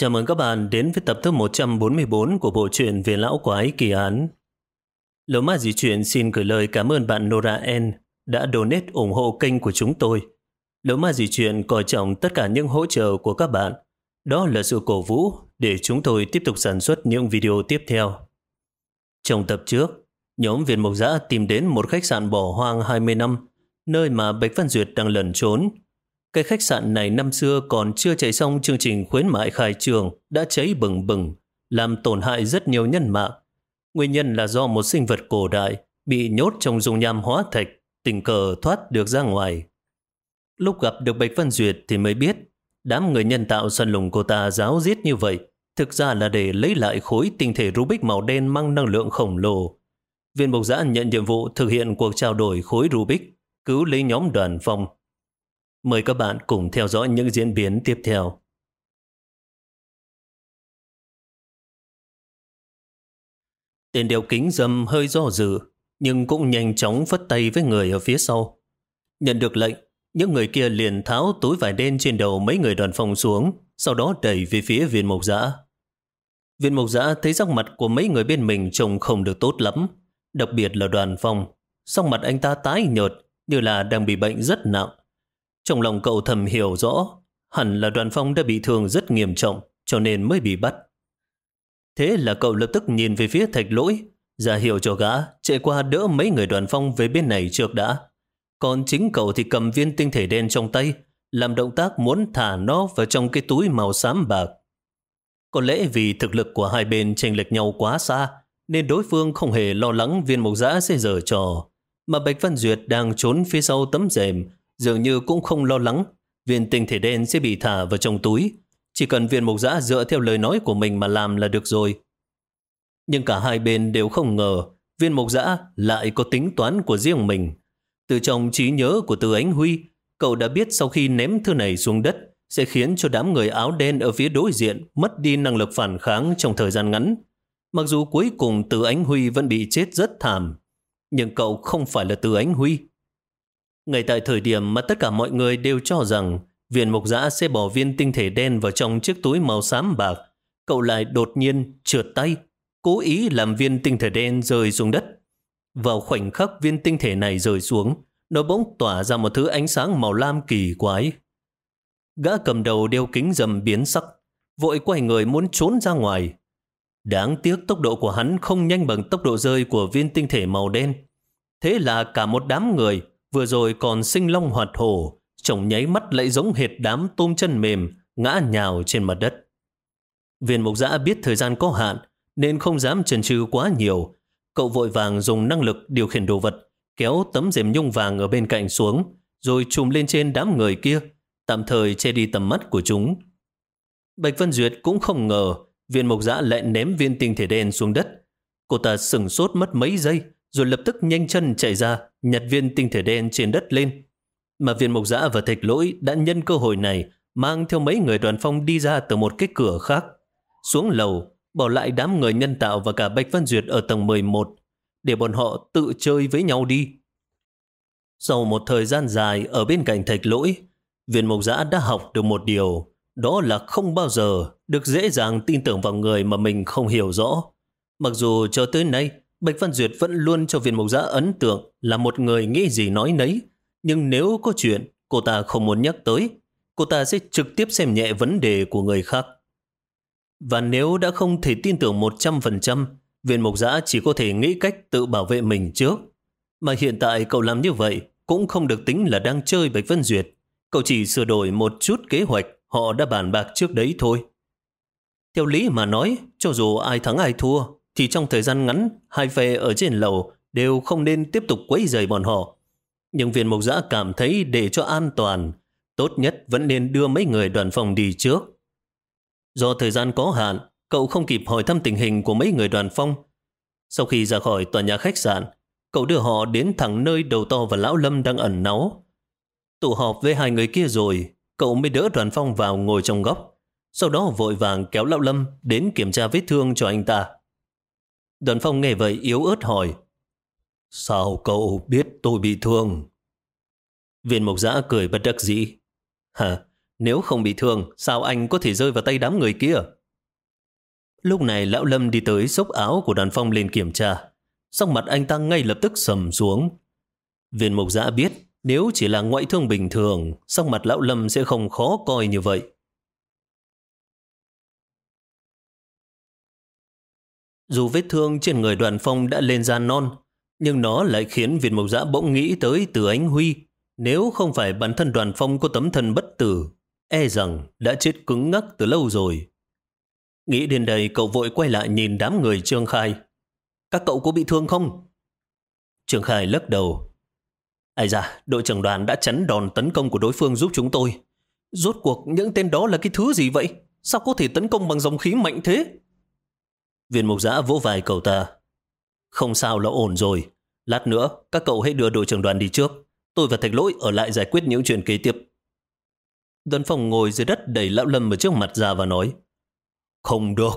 Chào mừng các bạn đến với tập thứ 144 của bộ truyện về lão quái kỳ án. Lỗ ma di chuyển xin gửi lời cảm ơn bạn Nora N đã donate ủng hộ kênh của chúng tôi. Lỗ ma di chuyển coi trọng tất cả những hỗ trợ của các bạn. Đó là sự cổ vũ để chúng tôi tiếp tục sản xuất những video tiếp theo. Trong tập trước, nhóm viên mộc giã tìm đến một khách sạn bỏ hoang 20 năm, nơi mà Bạch Văn Duyệt đang lẩn trốn. Cái khách sạn này năm xưa còn chưa chạy xong chương trình khuyến mại khai trường đã cháy bừng bừng, làm tổn hại rất nhiều nhân mạng. Nguyên nhân là do một sinh vật cổ đại bị nhốt trong dung nham hóa thạch, tình cờ thoát được ra ngoài. Lúc gặp được Bạch Văn Duyệt thì mới biết đám người nhân tạo săn lùng cô ta giáo giết như vậy thực ra là để lấy lại khối tinh thể Rubik màu đen mang năng lượng khổng lồ. Viên bộc Giã nhận nhiệm vụ thực hiện cuộc trao đổi khối Rubik, cứu lấy nhóm đoàn phong. Mời các bạn cùng theo dõi những diễn biến tiếp theo. Tên đeo kính dâm hơi do dự, nhưng cũng nhanh chóng phất tay với người ở phía sau. Nhận được lệnh, những người kia liền tháo túi vải đen trên đầu mấy người đoàn phòng xuống, sau đó đẩy về phía viên mộc giã. Viên mộc giã thấy sắc mặt của mấy người bên mình trông không được tốt lắm, đặc biệt là đoàn phòng, Sắc mặt anh ta tái nhợt, như là đang bị bệnh rất nặng. Trong lòng cậu thầm hiểu rõ, hẳn là đoàn phong đã bị thương rất nghiêm trọng, cho nên mới bị bắt. Thế là cậu lập tức nhìn về phía thạch lỗi, ra hiệu cho gã, chạy qua đỡ mấy người đoàn phong về bên này trước đã. Còn chính cậu thì cầm viên tinh thể đen trong tay, làm động tác muốn thả nó vào trong cái túi màu xám bạc. Có lẽ vì thực lực của hai bên chênh lệch nhau quá xa, nên đối phương không hề lo lắng viên mục giã sẽ dở trò. Mà Bạch Văn Duyệt đang trốn phía sau tấm rèm, dường như cũng không lo lắng viên tinh thể đen sẽ bị thả vào trong túi. Chỉ cần viên mục giã dựa theo lời nói của mình mà làm là được rồi. Nhưng cả hai bên đều không ngờ viên mục giã lại có tính toán của riêng mình. Từ trong trí nhớ của Từ Ánh Huy, cậu đã biết sau khi ném thư này xuống đất sẽ khiến cho đám người áo đen ở phía đối diện mất đi năng lực phản kháng trong thời gian ngắn. Mặc dù cuối cùng Từ Ánh Huy vẫn bị chết rất thảm, nhưng cậu không phải là Từ Ánh Huy. Ngay tại thời điểm mà tất cả mọi người đều cho rằng viên mục giã sẽ bỏ viên tinh thể đen vào trong chiếc túi màu xám bạc, cậu lại đột nhiên trượt tay, cố ý làm viên tinh thể đen rơi xuống đất. Vào khoảnh khắc viên tinh thể này rơi xuống, nó bỗng tỏa ra một thứ ánh sáng màu lam kỳ quái. Gã cầm đầu đeo kính dầm biến sắc, vội quay người muốn trốn ra ngoài. Đáng tiếc tốc độ của hắn không nhanh bằng tốc độ rơi của viên tinh thể màu đen. Thế là cả một đám người, vừa rồi còn sinh long hoạt hổ, chồng nháy mắt lại giống hệt đám tôm chân mềm, ngã nhào trên mặt đất. Viên mục giã biết thời gian có hạn, nên không dám chần chừ quá nhiều. Cậu vội vàng dùng năng lực điều khiển đồ vật, kéo tấm rèm nhung vàng ở bên cạnh xuống, rồi trùm lên trên đám người kia, tạm thời che đi tầm mắt của chúng. Bạch Vân Duyệt cũng không ngờ viên mộc giã lại ném viên tinh thể đen xuống đất. Cô ta sừng sốt mất mấy giây, rồi lập tức nhanh chân chạy ra, nhặt viên tinh thể đen trên đất lên. Mà viên mộc giã và thạch lỗi đã nhân cơ hội này mang theo mấy người đoàn phong đi ra từ một cái cửa khác. Xuống lầu, bỏ lại đám người nhân tạo và cả Bạch văn Duyệt ở tầng 11, để bọn họ tự chơi với nhau đi. Sau một thời gian dài ở bên cạnh thạch lỗi, viên mộc giã đã học được một điều, đó là không bao giờ được dễ dàng tin tưởng vào người mà mình không hiểu rõ. Mặc dù cho tới nay, Bạch Văn Duyệt vẫn luôn cho viên mộc giã ấn tượng là một người nghĩ gì nói nấy. Nhưng nếu có chuyện cô ta không muốn nhắc tới, cô ta sẽ trực tiếp xem nhẹ vấn đề của người khác. Và nếu đã không thể tin tưởng 100%, viên mộc giã chỉ có thể nghĩ cách tự bảo vệ mình trước. Mà hiện tại cậu làm như vậy cũng không được tính là đang chơi Bạch Vân Duyệt. Cậu chỉ sửa đổi một chút kế hoạch họ đã bàn bạc trước đấy thôi. Theo lý mà nói, cho dù ai thắng ai thua, thì trong thời gian ngắn, hai phe ở trên lầu đều không nên tiếp tục quấy rầy bọn họ. Nhưng viên mục giã cảm thấy để cho an toàn, tốt nhất vẫn nên đưa mấy người đoàn phòng đi trước. Do thời gian có hạn, cậu không kịp hỏi thăm tình hình của mấy người đoàn phong. Sau khi ra khỏi tòa nhà khách sạn, cậu đưa họ đến thẳng nơi đầu to và lão lâm đang ẩn náu. Tụ họp với hai người kia rồi, cậu mới đỡ đoàn phong vào ngồi trong góc. Sau đó vội vàng kéo lão lâm đến kiểm tra vết thương cho anh ta. Đoàn phong nghe vậy yếu ớt hỏi. Sao cậu biết tôi bị thương? Viên mộc giã cười bất đắc dĩ. Hả, Nếu không bị thương, sao anh có thể rơi vào tay đám người kia? Lúc này lão Lâm đi tới xốc áo của đoàn phong lên kiểm tra. Xong mặt anh ta ngay lập tức sầm xuống. Viên Mộc giã biết nếu chỉ là ngoại thương bình thường, sắc mặt lão Lâm sẽ không khó coi như vậy. Dù vết thương trên người đoàn phong đã lên da non, nhưng nó lại khiến viên mộc giã bỗng nghĩ tới từ ánh huy. Nếu không phải bản thân đoàn phong có tấm thân bất tử, e rằng đã chết cứng ngắc từ lâu rồi. Nghĩ đến đây cậu vội quay lại nhìn đám người Trương Khai. Các cậu có bị thương không? Trương Khai lắc đầu. ai da, đội trưởng đoàn đã chắn đòn tấn công của đối phương giúp chúng tôi. Rốt cuộc những tên đó là cái thứ gì vậy? Sao có thể tấn công bằng dòng khí mạnh thế? Viên mục giã vỗ vai cậu ta. Không sao là ổn rồi. Lát nữa, các cậu hãy đưa đội trưởng đoàn đi trước. Tôi và Thạch Lỗi ở lại giải quyết những chuyện kế tiếp. Đoàn phòng ngồi dưới đất đẩy lão lâm ở trước mặt ra và nói Không được.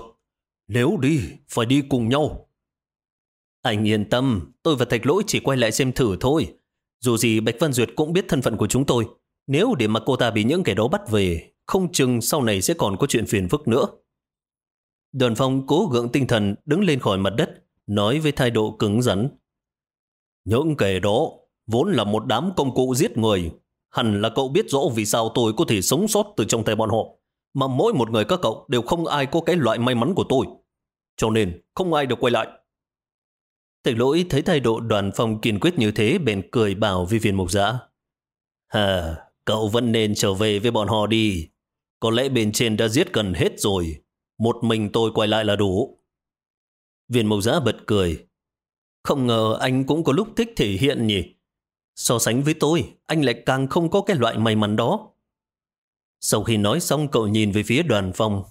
Nếu đi, phải đi cùng nhau. Anh yên tâm, tôi và Thạch Lỗi chỉ quay lại xem thử thôi. Dù gì Bạch Văn Duyệt cũng biết thân phận của chúng tôi. Nếu để mà cô ta bị những kẻ đó bắt về, không chừng sau này sẽ còn có chuyện phiền phức nữa. Đoàn phong cố gượng tinh thần đứng lên khỏi mặt đất, nói với thái độ cứng rắn. Những kẻ đó vốn là một đám công cụ giết người. Hẳn là cậu biết rõ vì sao tôi có thể sống sót từ trong tay bọn họ. Mà mỗi một người các cậu đều không ai có cái loại may mắn của tôi. Cho nên không ai được quay lại. Thạch lỗi thấy thái độ đoàn phong kiên quyết như thế bèn cười bảo vi viên mục giã. Hà, cậu vẫn nên trở về với bọn họ đi. Có lẽ bên trên đã giết gần hết rồi. Một mình tôi quay lại là đủ. Viên mộc giã bật cười. Không ngờ anh cũng có lúc thích thể hiện nhỉ. So sánh với tôi, anh lại càng không có cái loại may mắn đó. Sau khi nói xong cậu nhìn về phía đoàn phong.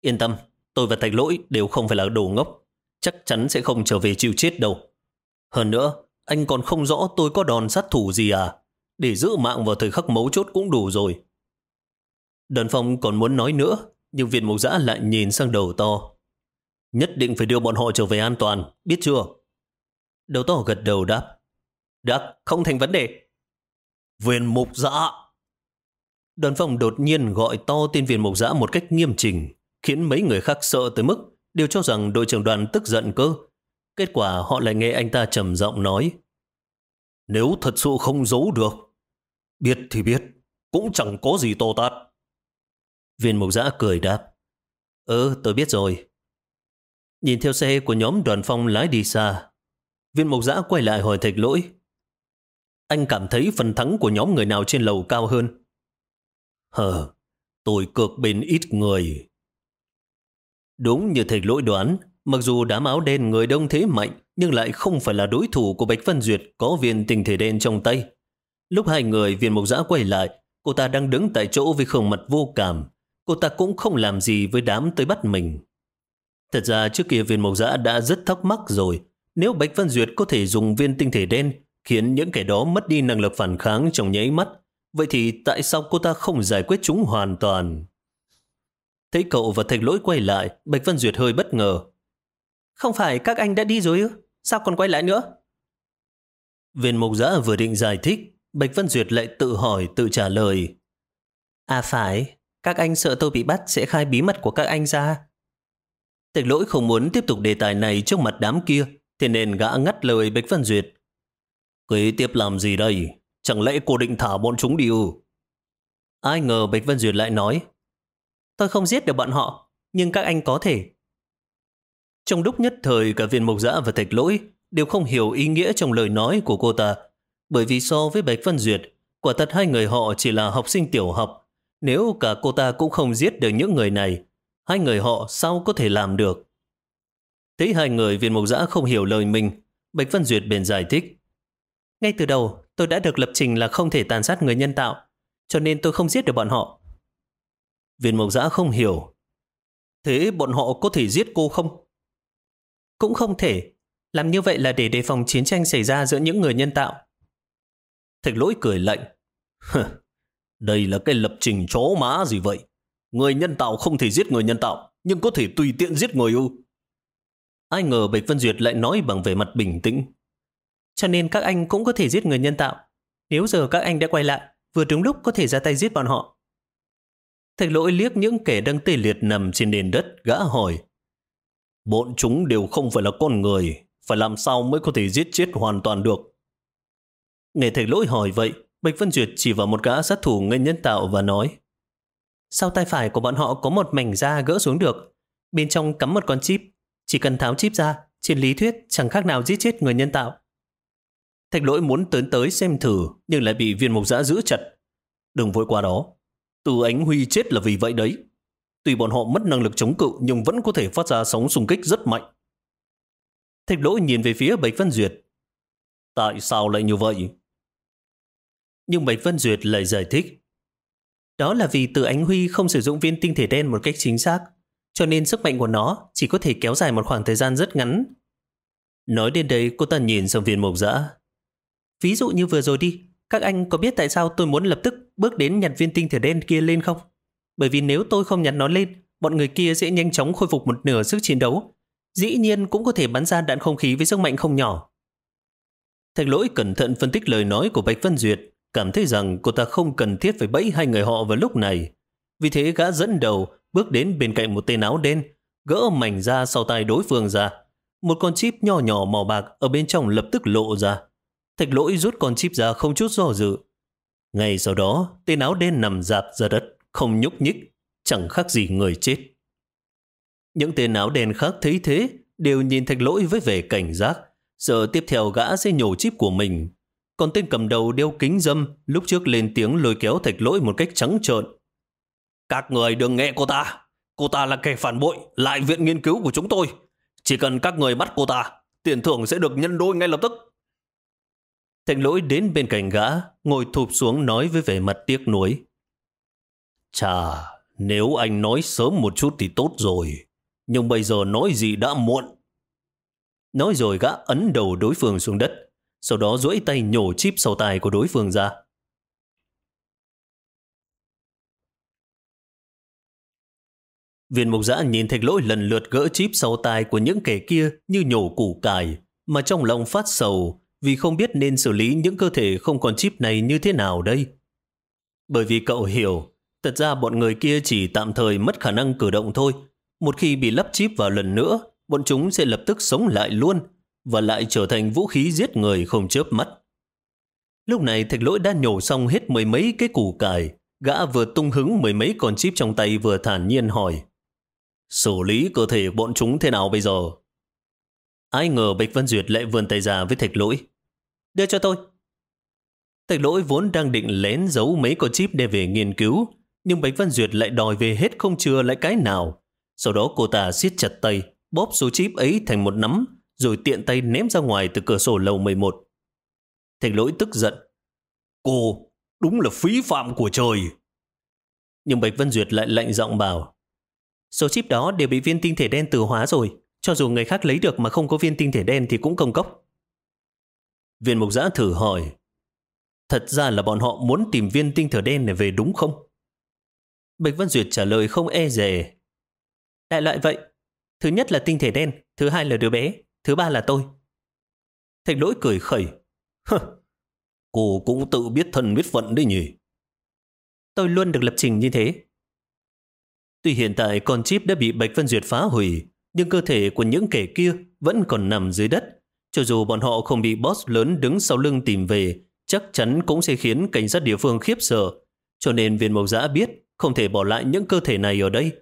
Yên tâm, tôi và Thạch Lỗi đều không phải là đồ ngốc. Chắc chắn sẽ không trở về chịu chết đâu. Hơn nữa, anh còn không rõ tôi có đòn sát thủ gì à. Để giữ mạng vào thời khắc mấu chốt cũng đủ rồi. Đoàn phong còn muốn nói nữa, nhưng viên mục giã lại nhìn sang đầu to. Nhất định phải đưa bọn họ trở về an toàn, biết chưa? Đầu to gật đầu đáp. Được, không thành vấn đề. Viên mục giã! Đoàn phòng đột nhiên gọi to tên viên mục giã một cách nghiêm chỉnh, khiến mấy người khác sợ tới mức đều cho rằng đội trưởng đoàn tức giận cơ. Kết quả họ lại nghe anh ta trầm giọng nói. Nếu thật sự không giấu được, biết thì biết, cũng chẳng có gì to tát. Viên mục giã cười đáp. Ừ, tôi biết rồi. Nhìn theo xe của nhóm đoàn phong lái đi xa, viên mục giã quay lại hỏi thạch lỗi. Anh cảm thấy phần thắng của nhóm người nào trên lầu cao hơn? Hờ, tôi cược bên ít người. Đúng như thạch lỗi đoán, mặc dù đám áo đen người đông thế mạnh, nhưng lại không phải là đối thủ của Bạch Văn Duyệt có viên tình thể đen trong tay. Lúc hai người viên mục giã quay lại, cô ta đang đứng tại chỗ với khổng mặt vô cảm, cô ta cũng không làm gì với đám tới bắt mình. Thật ra trước kia viên mộc giã đã rất thắc mắc rồi. Nếu Bạch Văn Duyệt có thể dùng viên tinh thể đen khiến những kẻ đó mất đi năng lực phản kháng trong nháy mắt, vậy thì tại sao cô ta không giải quyết chúng hoàn toàn? Thấy cậu và thạch lỗi quay lại, Bạch Văn Duyệt hơi bất ngờ. Không phải các anh đã đi rồi ư? Sao còn quay lại nữa? Viên mộc giã vừa định giải thích, Bạch Văn Duyệt lại tự hỏi, tự trả lời. À phải, các anh sợ tôi bị bắt sẽ khai bí mật của các anh ra. Tịch lỗi không muốn tiếp tục đề tài này trước mặt đám kia, thế nên gã ngắt lời Bạch Văn Duyệt. Kế tiếp làm gì đây? Chẳng lẽ cô định thả bọn chúng đi ư? Ai ngờ Bạch Văn Duyệt lại nói. Tôi không giết được bọn họ, nhưng các anh có thể. Trong lúc nhất thời cả viên mộc giã và thạch lỗi đều không hiểu ý nghĩa trong lời nói của cô ta. Bởi vì so với Bạch Văn Duyệt, quả thật hai người họ chỉ là học sinh tiểu học, nếu cả cô ta cũng không giết được những người này, hai người họ sao có thể làm được? Thấy hai người viên mục giã không hiểu lời mình, Bạch Văn Duyệt bền giải thích. Ngay từ đầu, tôi đã được lập trình là không thể tàn sát người nhân tạo, cho nên tôi không giết được bọn họ. Viên mục giã không hiểu. Thế bọn họ có thể giết cô không? Cũng không thể. Làm như vậy là để đề phòng chiến tranh xảy ra giữa những người nhân tạo. Thạch lỗi cười lạnh. Đây là cái lập trình chó má gì vậy? Người nhân tạo không thể giết người nhân tạo, nhưng có thể tùy tiện giết người ư? Ai ngờ Bạch Vân Duyệt lại nói bằng vẻ mặt bình tĩnh. Cho nên các anh cũng có thể giết người nhân tạo. Nếu giờ các anh đã quay lại, vừa đúng lúc có thể ra tay giết bọn họ. Thạch lỗi liếc những kẻ đang tê liệt nằm trên nền đất, gã hỏi. Bọn chúng đều không phải là con người, phải làm sao mới có thể giết chết hoàn toàn được. Nghe thầy lỗi hỏi vậy, Bạch Vân Duyệt chỉ vào một gã sát thủ ngân nhân tạo và nói Sau tay phải của bọn họ có một mảnh da gỡ xuống được. Bên trong cắm một con chip. Chỉ cần tháo chip ra, trên lý thuyết chẳng khác nào giết chết người nhân tạo. Thạch lỗi muốn tớn tới xem thử nhưng lại bị viên mục giã giữ chặt. Đừng vội qua đó. Từ ánh huy chết là vì vậy đấy. Tuy bọn họ mất năng lực chống cự nhưng vẫn có thể phát ra sóng xung kích rất mạnh. Thạch lỗi nhìn về phía Bạch Vân Duyệt. Tại sao lại như vậy? Nhưng Bạch Vân Duyệt lại giải thích. Đó là vì từ ánh huy không sử dụng viên tinh thể đen một cách chính xác, cho nên sức mạnh của nó chỉ có thể kéo dài một khoảng thời gian rất ngắn. Nói đến đây cô ta nhìn sang viên mộc dã. Ví dụ như vừa rồi đi, các anh có biết tại sao tôi muốn lập tức bước đến nhặt viên tinh thể đen kia lên không? Bởi vì nếu tôi không nhặt nó lên, bọn người kia sẽ nhanh chóng khôi phục một nửa sức chiến đấu. Dĩ nhiên cũng có thể bắn ra đạn không khí với sức mạnh không nhỏ. Thạch lỗi cẩn thận phân tích lời nói của Bạch Vân Duyệt, cảm thấy rằng cô ta không cần thiết phải bẫy hai người họ vào lúc này. Vì thế gã dẫn đầu bước đến bên cạnh một tên áo đen, gỡ mảnh da sau tay đối phương ra. Một con chip nhỏ nhỏ màu bạc ở bên trong lập tức lộ ra. Thạch lỗi rút con chip ra không chút do dự. Ngay sau đó, tên áo đen nằm dạp ra đất, không nhúc nhích, chẳng khác gì người chết. Những tên áo đen khác thấy thế, đều nhìn thạch lỗi với vẻ cảnh giác. Giờ tiếp theo gã sẽ nhổ chip của mình. Còn tên cầm đầu đeo kính dâm, lúc trước lên tiếng lôi kéo thạch lỗi một cách trắng trợn. Các người đừng nghe cô ta. Cô ta là kẻ phản bội, lại viện nghiên cứu của chúng tôi. Chỉ cần các người bắt cô ta, tiền thưởng sẽ được nhân đôi ngay lập tức. Thạch lỗi đến bên cạnh gã, ngồi thụp xuống nói với vẻ mặt tiếc nuối. Chà, nếu anh nói sớm một chút thì tốt rồi. Nhưng bây giờ nói gì đã muộn. Nói rồi gã ấn đầu đối phương xuống đất, sau đó duỗi tay nhổ chip sau tài của đối phương ra. Viên mục giã nhìn thạch lỗi lần lượt gỡ chip sau tai của những kẻ kia như nhổ củ cải, mà trong lòng phát sầu vì không biết nên xử lý những cơ thể không còn chip này như thế nào đây. Bởi vì cậu hiểu, thật ra bọn người kia chỉ tạm thời mất khả năng cử động thôi. Một khi bị lắp chip vào lần nữa, bọn chúng sẽ lập tức sống lại luôn và lại trở thành vũ khí giết người không chớp mắt. Lúc này thạch lỗi đã nhổ xong hết mười mấy cái củ cải, gã vừa tung hứng mười mấy con chip trong tay vừa thản nhiên hỏi. Xử lý cơ thể bọn chúng thế nào bây giờ? Ai ngờ Bạch Vân Duyệt lại vươn tay ra với thạch lỗi. Đưa cho tôi. Thạch lỗi vốn đang định lén giấu mấy con chip để về nghiên cứu, nhưng Bạch Vân Duyệt lại đòi về hết không chừa lại cái nào. Sau đó cô ta siết chặt tay, bóp số chip ấy thành một nắm, rồi tiện tay ném ra ngoài từ cửa sổ lầu 11. Thạch lỗi tức giận. Cô, đúng là phí phạm của trời. Nhưng Bạch Vân Duyệt lại lạnh giọng bảo. Số chip đó đều bị viên tinh thể đen từ hóa rồi. Cho dù người khác lấy được mà không có viên tinh thể đen thì cũng công cốc. Viên mục giã thử hỏi. Thật ra là bọn họ muốn tìm viên tinh thể đen này về đúng không? Bạch Vân Duyệt trả lời không e dè. Đại loại vậy. Thứ nhất là tinh thể đen, thứ hai là đứa bé, thứ ba là tôi. Thạch lỗi cười khẩy. Cô cũng tự biết thân biết phận đấy nhỉ. Tôi luôn được lập trình như thế. Tuy hiện tại con chip đã bị Bạch Vân Duyệt phá hủy, nhưng cơ thể của những kẻ kia vẫn còn nằm dưới đất. Cho dù bọn họ không bị boss lớn đứng sau lưng tìm về, chắc chắn cũng sẽ khiến cảnh sát địa phương khiếp sợ. Cho nên viên mộc giã biết không thể bỏ lại những cơ thể này ở đây.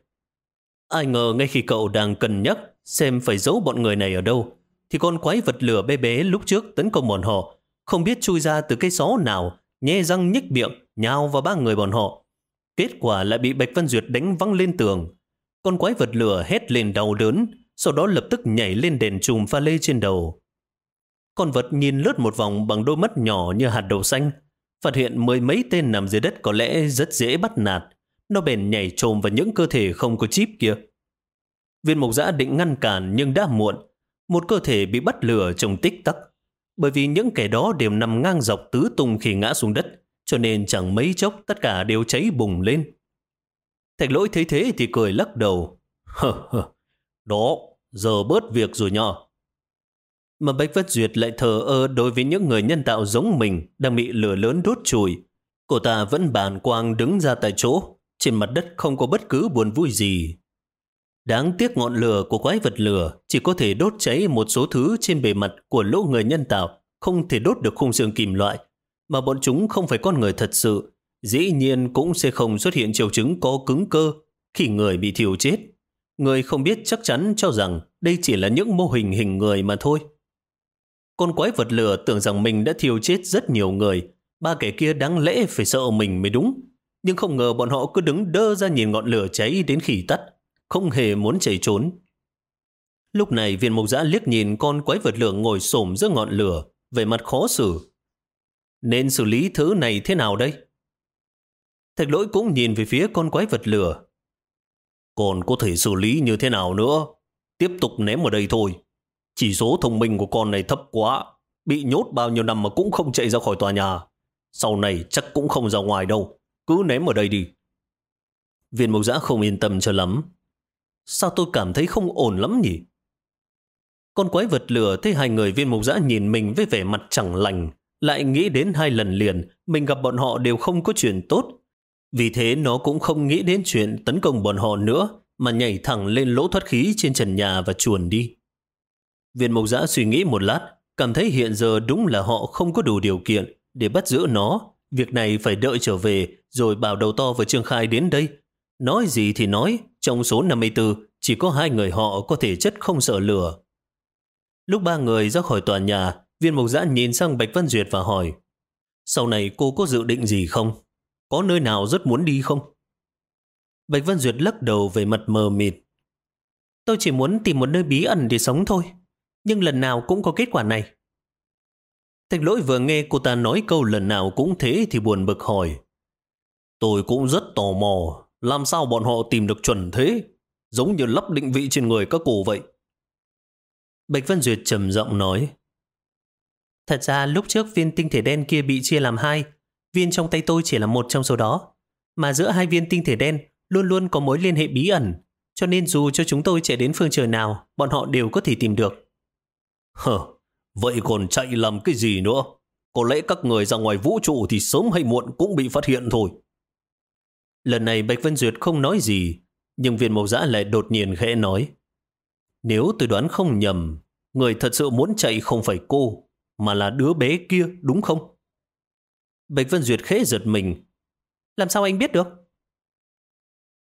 Ai ngờ ngay khi cậu đang cân nhắc xem phải giấu bọn người này ở đâu, thì con quái vật lửa bé bé lúc trước tấn công bọn họ, không biết chui ra từ cái xó nào, nhe răng nhích miệng, nhào vào ba người bọn họ. Kết quả lại bị Bạch Văn Duyệt đánh văng lên tường. Con quái vật lửa hét lên đau đớn, sau đó lập tức nhảy lên đèn chùm pha lê trên đầu. Con vật nhìn lướt một vòng bằng đôi mắt nhỏ như hạt đậu xanh, phát hiện mười mấy tên nằm dưới đất có lẽ rất dễ bắt nạt. Nó bèn nhảy trồm vào những cơ thể không có chip kia. Viên mục giã định ngăn cản nhưng đã muộn. Một cơ thể bị bắt lửa trong tích tắc. Bởi vì những kẻ đó đều nằm ngang dọc tứ tung khi ngã xuống đất, cho nên chẳng mấy chốc tất cả đều cháy bùng lên. Thạch lỗi thấy thế thì cười lắc đầu. Hờ hờ, đó, giờ bớt việc rồi nhỏ. Mà Bách Vất Duyệt lại thờ ơ đối với những người nhân tạo giống mình đang bị lửa lớn đốt chùi. Cô ta vẫn bàn quang đứng ra tại chỗ, Trên mặt đất không có bất cứ buồn vui gì. Đáng tiếc ngọn lửa của quái vật lửa chỉ có thể đốt cháy một số thứ trên bề mặt của lỗ người nhân tạo, không thể đốt được khung xương kim loại. Mà bọn chúng không phải con người thật sự, dĩ nhiên cũng sẽ không xuất hiện triệu chứng có cứng cơ khi người bị thiêu chết. Người không biết chắc chắn cho rằng đây chỉ là những mô hình hình người mà thôi. Con quái vật lửa tưởng rằng mình đã thiêu chết rất nhiều người, ba kẻ kia đáng lẽ phải sợ mình mới đúng. Nhưng không ngờ bọn họ cứ đứng đơ ra nhìn ngọn lửa cháy đến khi tắt, không hề muốn chạy trốn. Lúc này viên mục giã liếc nhìn con quái vật lửa ngồi xổm giữa ngọn lửa, về mặt khó xử. Nên xử lý thứ này thế nào đây? Thạch lỗi cũng nhìn về phía con quái vật lửa. Còn có thể xử lý như thế nào nữa? Tiếp tục ném ở đây thôi. Chỉ số thông minh của con này thấp quá. Bị nhốt bao nhiêu năm mà cũng không chạy ra khỏi tòa nhà. Sau này chắc cũng không ra ngoài đâu. Cứ ném ở đây đi. Viên mộc giã không yên tâm cho lắm. Sao tôi cảm thấy không ổn lắm nhỉ? Con quái vật lửa thấy hai người viên mộc giã nhìn mình với vẻ mặt chẳng lành. Lại nghĩ đến hai lần liền, mình gặp bọn họ đều không có chuyện tốt. Vì thế nó cũng không nghĩ đến chuyện tấn công bọn họ nữa, mà nhảy thẳng lên lỗ thoát khí trên trần nhà và chuồn đi. Viên mộc giã suy nghĩ một lát, cảm thấy hiện giờ đúng là họ không có đủ điều kiện để bắt giữ nó. Việc này phải đợi trở về rồi bảo đầu to với Trương Khai đến đây. Nói gì thì nói, trong số 54 chỉ có hai người họ có thể chất không sợ lửa. Lúc ba người ra khỏi tòa nhà, viên mục giã nhìn sang Bạch Văn Duyệt và hỏi Sau này cô có dự định gì không? Có nơi nào rất muốn đi không? Bạch Văn Duyệt lắc đầu về mặt mờ mịt. Tôi chỉ muốn tìm một nơi bí ẩn để sống thôi nhưng lần nào cũng có kết quả này. Thạch lỗi vừa nghe cô ta nói câu lần nào cũng thế thì buồn bực hỏi. Tôi cũng rất tò mò, làm sao bọn họ tìm được chuẩn thế? Giống như lắp định vị trên người các cô vậy. Bạch Văn Duyệt trầm giọng nói. Thật ra lúc trước viên tinh thể đen kia bị chia làm hai, viên trong tay tôi chỉ là một trong số đó. Mà giữa hai viên tinh thể đen luôn luôn có mối liên hệ bí ẩn, cho nên dù cho chúng tôi chạy đến phương trời nào, bọn họ đều có thể tìm được. Hờ, vậy còn chạy làm cái gì nữa? Có lẽ các người ra ngoài vũ trụ thì sớm hay muộn cũng bị phát hiện thôi. Lần này Bạch Vân Duyệt không nói gì, nhưng viên mộc giã lại đột nhiên khẽ nói. Nếu tôi đoán không nhầm, người thật sự muốn chạy không phải cô, mà là đứa bé kia, đúng không? Bạch Vân Duyệt khẽ giật mình. Làm sao anh biết được?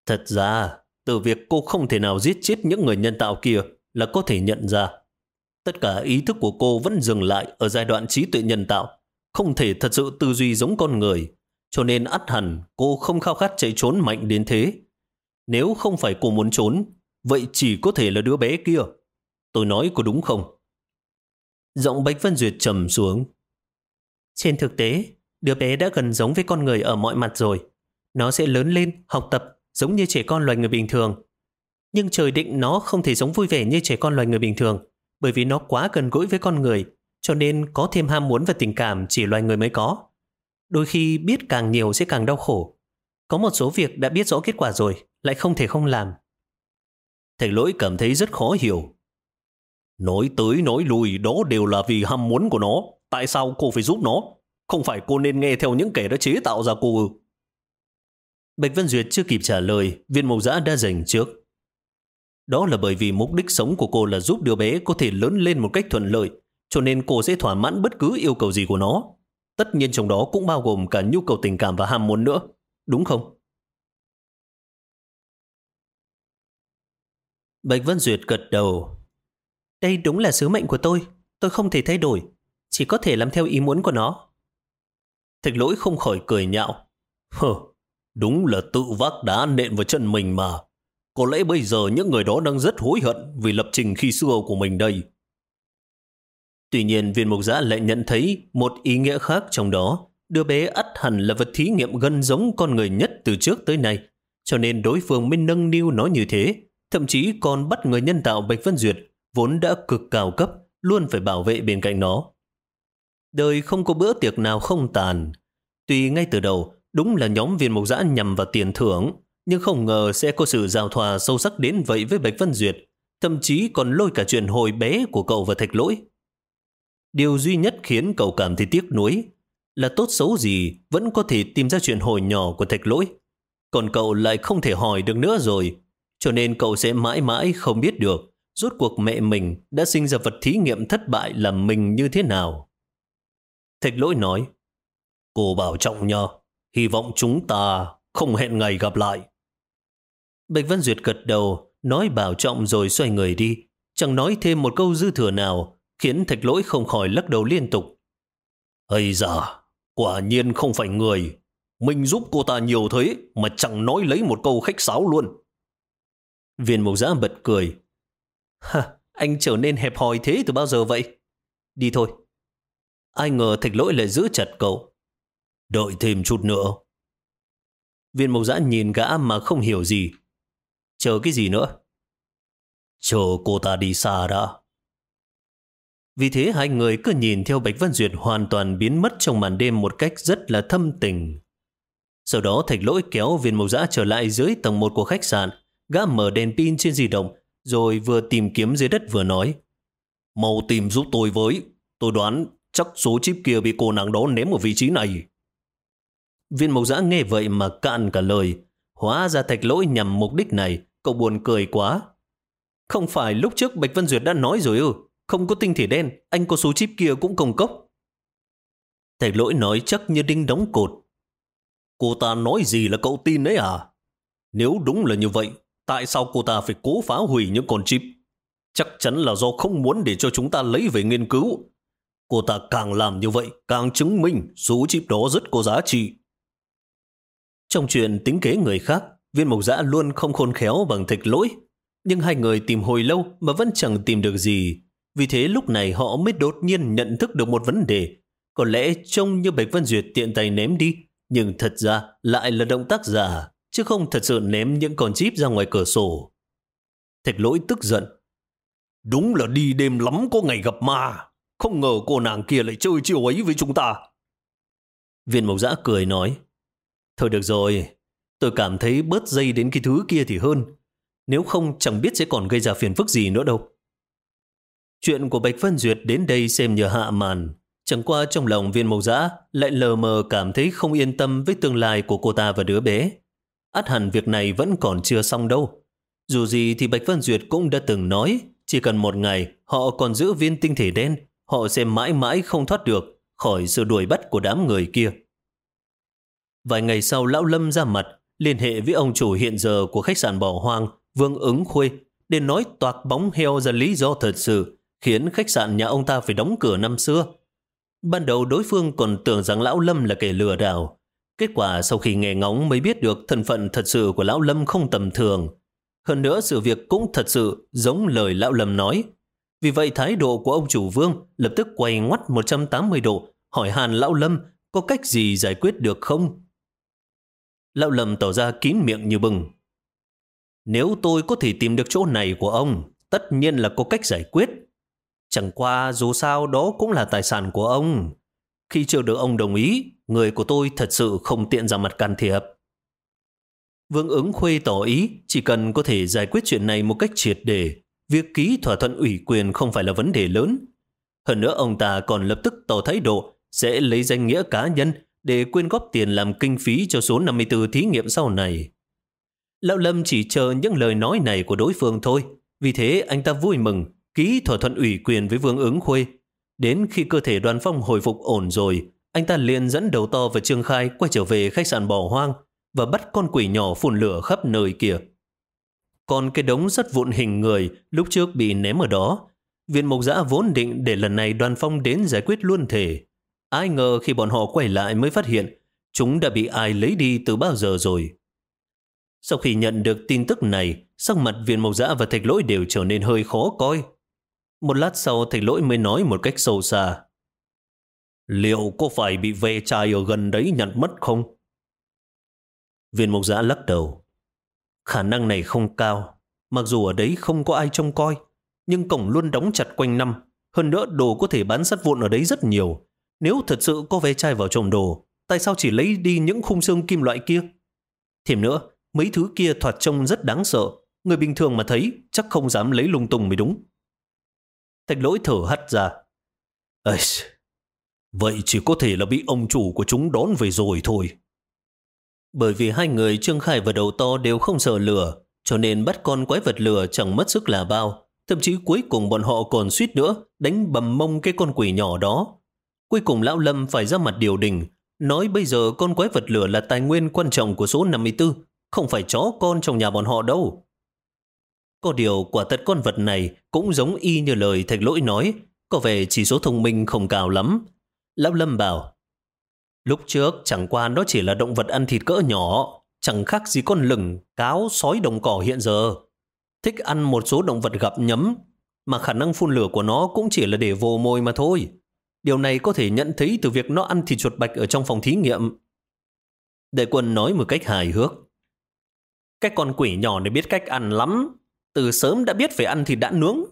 Thật ra, từ việc cô không thể nào giết chết những người nhân tạo kia là có thể nhận ra. Tất cả ý thức của cô vẫn dừng lại ở giai đoạn trí tuệ nhân tạo, không thể thật sự tư duy giống con người, cho nên ắt hẳn cô không khao khát chạy trốn mạnh đến thế. Nếu không phải cô muốn trốn, vậy chỉ có thể là đứa bé kia. Tôi nói có đúng không? Giọng bách Vân Duyệt trầm xuống. Trên thực tế, đứa bé đã gần giống với con người ở mọi mặt rồi. Nó sẽ lớn lên, học tập, giống như trẻ con loài người bình thường. Nhưng trời định nó không thể giống vui vẻ như trẻ con loài người bình thường bởi vì nó quá gần gũi với con người, cho nên có thêm ham muốn và tình cảm chỉ loài người mới có. Đôi khi biết càng nhiều sẽ càng đau khổ. Có một số việc đã biết rõ kết quả rồi, lại không thể không làm. Thầy lỗi cảm thấy rất khó hiểu. Nói tới nói lui đó đều là vì ham muốn của nó. Tại sao cô phải giúp nó? Không phải cô nên nghe theo những kẻ đã chế tạo ra cô ư? Bạch Vân Duyệt chưa kịp trả lời, viên mộc giã đã giành trước. Đó là bởi vì mục đích sống của cô là giúp đứa bé có thể lớn lên một cách thuận lợi, cho nên cô sẽ thỏa mãn bất cứ yêu cầu gì của nó. Tất nhiên trong đó cũng bao gồm cả nhu cầu tình cảm và ham muốn nữa, đúng không? Bạch Vân Duyệt gật đầu. Đây đúng là sứ mệnh của tôi, tôi không thể thay đổi, chỉ có thể làm theo ý muốn của nó. Thạch lỗi không khỏi cười nhạo. Hờ, đúng là tự vác đá nện vào chân mình mà. Có lẽ bây giờ những người đó đang rất hối hận vì lập trình khi xưa của mình đây. Tuy nhiên viên mục giã lại nhận thấy một ý nghĩa khác trong đó. Đứa bé ắt hẳn là vật thí nghiệm gần giống con người nhất từ trước tới nay. Cho nên đối phương mới nâng niu nó như thế. Thậm chí còn bắt người nhân tạo Bạch Vân Duyệt vốn đã cực cao cấp luôn phải bảo vệ bên cạnh nó. Đời không có bữa tiệc nào không tàn. Tuy ngay từ đầu đúng là nhóm viên mục giã nhằm vào tiền thưởng nhưng không ngờ sẽ có sự giao thoa sâu sắc đến vậy với Bạch Vân Duyệt, thậm chí còn lôi cả chuyện hồi bé của cậu và Thạch Lỗi. Điều duy nhất khiến cậu cảm thấy tiếc nuối là tốt xấu gì vẫn có thể tìm ra chuyện hồi nhỏ của Thạch Lỗi. còn cậu lại không thể hỏi được nữa rồi, cho nên cậu sẽ mãi mãi không biết được rốt cuộc mẹ mình đã sinh ra vật thí nghiệm thất bại làm mình như thế nào. Thạch lỗi nói, cô bảo trọng nha, hy vọng chúng ta không hẹn ngày gặp lại. Bạch Văn Duyệt gật đầu, nói bảo trọng rồi xoay người đi, chẳng nói thêm một câu dư thừa nào, khiến thạch lỗi không khỏi lắc đầu liên tục. Ây da, quả nhiên không phải người. Mình giúp cô ta nhiều thế mà chẳng nói lấy một câu khách sáo luôn. Viên mục giã bật cười. Ha, anh trở nên hẹp hòi thế từ bao giờ vậy? Đi thôi. Ai ngờ thạch lỗi lại giữ chặt cậu. Đợi thêm chút nữa. Viên mộc giã nhìn gã mà không hiểu gì. Chờ cái gì nữa? Chờ cô ta đi xa đã. Vì thế hai người cứ nhìn theo Bạch Văn Duyệt hoàn toàn biến mất trong màn đêm một cách rất là thâm tình. Sau đó thạch lỗi kéo viên mộc dã trở lại dưới tầng một của khách sạn, gã mở đèn pin trên di động, rồi vừa tìm kiếm dưới đất vừa nói. màu tìm giúp tôi với, tôi đoán chắc số chip kia bị cô nàng đó ném ở vị trí này. Viên mộc dã nghe vậy mà cạn cả lời, hóa ra thạch lỗi nhằm mục đích này, cậu buồn cười quá. Không phải lúc trước Bạch Văn Duyệt đã nói rồi ư, không có tinh thể đen, anh có số chip kia cũng công cốc. Thạch lỗi nói chắc như đinh đóng cột. Cô ta nói gì là cậu tin đấy à? Nếu đúng là như vậy, tại sao cô ta phải cố phá hủy những con chip? Chắc chắn là do không muốn để cho chúng ta lấy về nghiên cứu. Cô ta càng làm như vậy, càng chứng minh số chip đó rất có giá trị. Trong chuyện tính kế người khác, viên mộc giã luôn không khôn khéo bằng thạch lỗi. Nhưng hai người tìm hồi lâu mà vẫn chẳng tìm được gì. Vì thế lúc này họ mới đột nhiên nhận thức được một vấn đề. Có lẽ trông như Bạch Văn Duyệt tiện tay ném đi, nhưng thật ra lại là động tác giả, chứ không thật sự ném những con chip ra ngoài cửa sổ. Thạch lỗi tức giận. Đúng là đi đêm lắm có ngày gặp ma. Không ngờ cô nàng kia lại chơi chiều ấy với chúng ta. Viên mộc giã cười nói. Thôi được rồi, tôi cảm thấy bớt dây đến cái thứ kia thì hơn. Nếu không chẳng biết sẽ còn gây ra phiền phức gì nữa đâu. Chuyện của Bạch Vân Duyệt đến đây xem như hạ màn. Chẳng qua trong lòng viên mộc giã lại lờ mờ cảm thấy không yên tâm với tương lai của cô ta và đứa bé. Át hẳn việc này vẫn còn chưa xong đâu. Dù gì thì Bạch Vân Duyệt cũng đã từng nói, chỉ cần một ngày họ còn giữ viên tinh thể đen, họ sẽ mãi mãi không thoát được khỏi sự đuổi bắt của đám người kia. Vài ngày sau, Lão Lâm ra mặt, liên hệ với ông chủ hiện giờ của khách sạn bỏ hoang, Vương ứng khuê, để nói toạc bóng heo ra lý do thật sự khiến khách sạn nhà ông ta phải đóng cửa năm xưa. Ban đầu đối phương còn tưởng rằng Lão Lâm là kẻ lừa đảo. Kết quả sau khi nghe ngóng mới biết được thân phận thật sự của Lão Lâm không tầm thường. Hơn nữa sự việc cũng thật sự giống lời Lão Lâm nói. Vì vậy thái độ của ông chủ Vương lập tức quay ngoắt 180 độ hỏi hàn Lão Lâm có cách gì giải quyết được không? Lão Lâm tỏ ra kín miệng như bừng. Nếu tôi có thể tìm được chỗ này của ông, tất nhiên là có cách giải quyết. Chẳng qua dù sao đó cũng là tài sản của ông. Khi chưa được ông đồng ý, người của tôi thật sự không tiện ra mặt can thiệp. Vương ứng khuê tỏ ý chỉ cần có thể giải quyết chuyện này một cách triệt để, việc ký thỏa thuận ủy quyền không phải là vấn đề lớn. Hơn nữa ông ta còn lập tức tỏ thái độ sẽ lấy danh nghĩa cá nhân để quyên góp tiền làm kinh phí cho số 54 thí nghiệm sau này. Lão Lâm chỉ chờ những lời nói này của đối phương thôi, vì thế anh ta vui mừng, ký thỏa thuận ủy quyền với Vương ứng khuê. Đến khi cơ thể đoàn phong hồi phục ổn rồi, anh ta liền dẫn đầu to và Trương Khai quay trở về khách sạn bỏ hoang và bắt con quỷ nhỏ phun lửa khắp nơi kia. Còn cái đống rất vụn hình người lúc trước bị ném ở đó, viên mộc giã vốn định để lần này đoàn phong đến giải quyết luôn thể. Ai ngờ khi bọn họ quay lại mới phát hiện chúng đã bị ai lấy đi từ bao giờ rồi. Sau khi nhận được tin tức này, sắc mặt viên mộc giã và thạch lỗi đều trở nên hơi khó coi. Một lát sau thầy lỗi mới nói một cách sâu xa. Liệu có phải bị ve chai ở gần đấy nhặt mất không? Viên mộc giã lắc đầu. Khả năng này không cao. Mặc dù ở đấy không có ai trông coi, nhưng cổng luôn đóng chặt quanh năm. Hơn nữa đồ có thể bán sắt vụn ở đấy rất nhiều. Nếu thật sự có ve chai vào trộm đồ, tại sao chỉ lấy đi những khung xương kim loại kia? Thêm nữa, mấy thứ kia thoạt trông rất đáng sợ. Người bình thường mà thấy chắc không dám lấy lung tung mới đúng. Thạch lỗi thở hắt ra. Ây, vậy chỉ có thể là bị ông chủ của chúng đón về rồi thôi. Bởi vì hai người Trương Khải và Đầu To đều không sợ lửa, cho nên bắt con quái vật lửa chẳng mất sức là bao. Thậm chí cuối cùng bọn họ còn suýt nữa đánh bầm mông cái con quỷ nhỏ đó. Cuối cùng Lão Lâm phải ra mặt điều đình, nói bây giờ con quái vật lửa là tài nguyên quan trọng của số 54, không phải chó con trong nhà bọn họ đâu. Có điều quả thật con vật này cũng giống y như lời thạch lỗi nói, có vẻ chỉ số thông minh không cao lắm. Lão Lâm bảo, lúc trước chẳng qua nó chỉ là động vật ăn thịt cỡ nhỏ, chẳng khác gì con lừng, cáo, sói đồng cỏ hiện giờ. Thích ăn một số động vật gặp nhấm, mà khả năng phun lửa của nó cũng chỉ là để vô môi mà thôi. Điều này có thể nhận thấy từ việc nó ăn thịt chuột bạch ở trong phòng thí nghiệm. Đại quân nói một cách hài hước. Cái con quỷ nhỏ này biết cách ăn lắm, từ sớm đã biết phải ăn thịt đã nướng.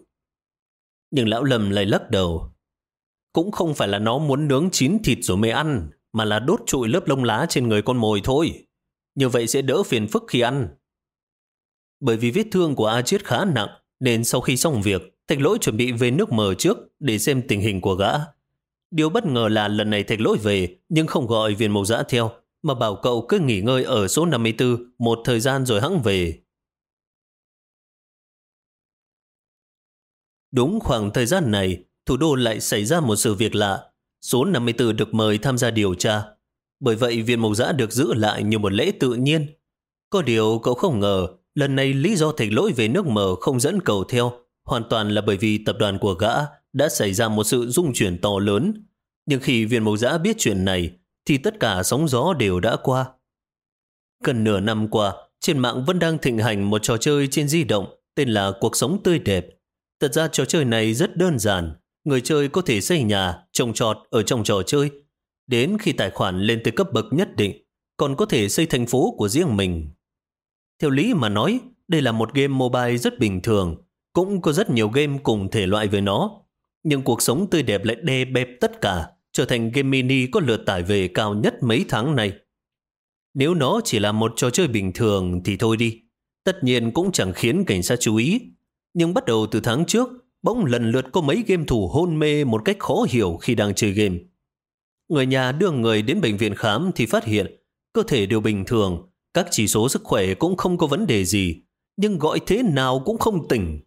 Nhưng lão lầm lại lắc đầu. Cũng không phải là nó muốn nướng chín thịt rồi mới ăn, mà là đốt trụi lớp lông lá trên người con mồi thôi. Như vậy sẽ đỡ phiền phức khi ăn. Bởi vì vết thương của A Chiết khá nặng, nên sau khi xong việc, Thạch Lỗi chuẩn bị về nước mờ trước để xem tình hình của gã. Điều bất ngờ là lần này Thạch Lỗi về, nhưng không gọi viên mộc giã theo, mà bảo cậu cứ nghỉ ngơi ở số 54 một thời gian rồi hãng về. Đúng khoảng thời gian này, thủ đô lại xảy ra một sự việc lạ. Số 54 được mời tham gia điều tra. Bởi vậy, viên mộc giã được giữ lại như một lễ tự nhiên. Có điều cậu không ngờ, lần này lý do thạch lỗi về nước mờ không dẫn cầu theo, hoàn toàn là bởi vì tập đoàn của gã đã xảy ra một sự rung chuyển to lớn. Nhưng khi viên mộc giã biết chuyện này, thì tất cả sóng gió đều đã qua. Gần nửa năm qua, trên mạng vẫn đang thịnh hành một trò chơi trên di động tên là Cuộc sống tươi đẹp. Thật ra trò chơi này rất đơn giản. Người chơi có thể xây nhà, trồng trọt ở trong trò chơi. Đến khi tài khoản lên tới cấp bậc nhất định, còn có thể xây thành phố của riêng mình. Theo lý mà nói, đây là một game mobile rất bình thường. Cũng có rất nhiều game cùng thể loại với nó. Nhưng cuộc sống tươi đẹp lại đè bẹp tất cả, trở thành game mini có lượt tải về cao nhất mấy tháng này. Nếu nó chỉ là một trò chơi bình thường thì thôi đi. Tất nhiên cũng chẳng khiến cảnh sát chú ý. Nhưng bắt đầu từ tháng trước, bỗng lần lượt có mấy game thủ hôn mê một cách khó hiểu khi đang chơi game. Người nhà đưa người đến bệnh viện khám thì phát hiện cơ thể đều bình thường, các chỉ số sức khỏe cũng không có vấn đề gì, nhưng gọi thế nào cũng không tỉnh.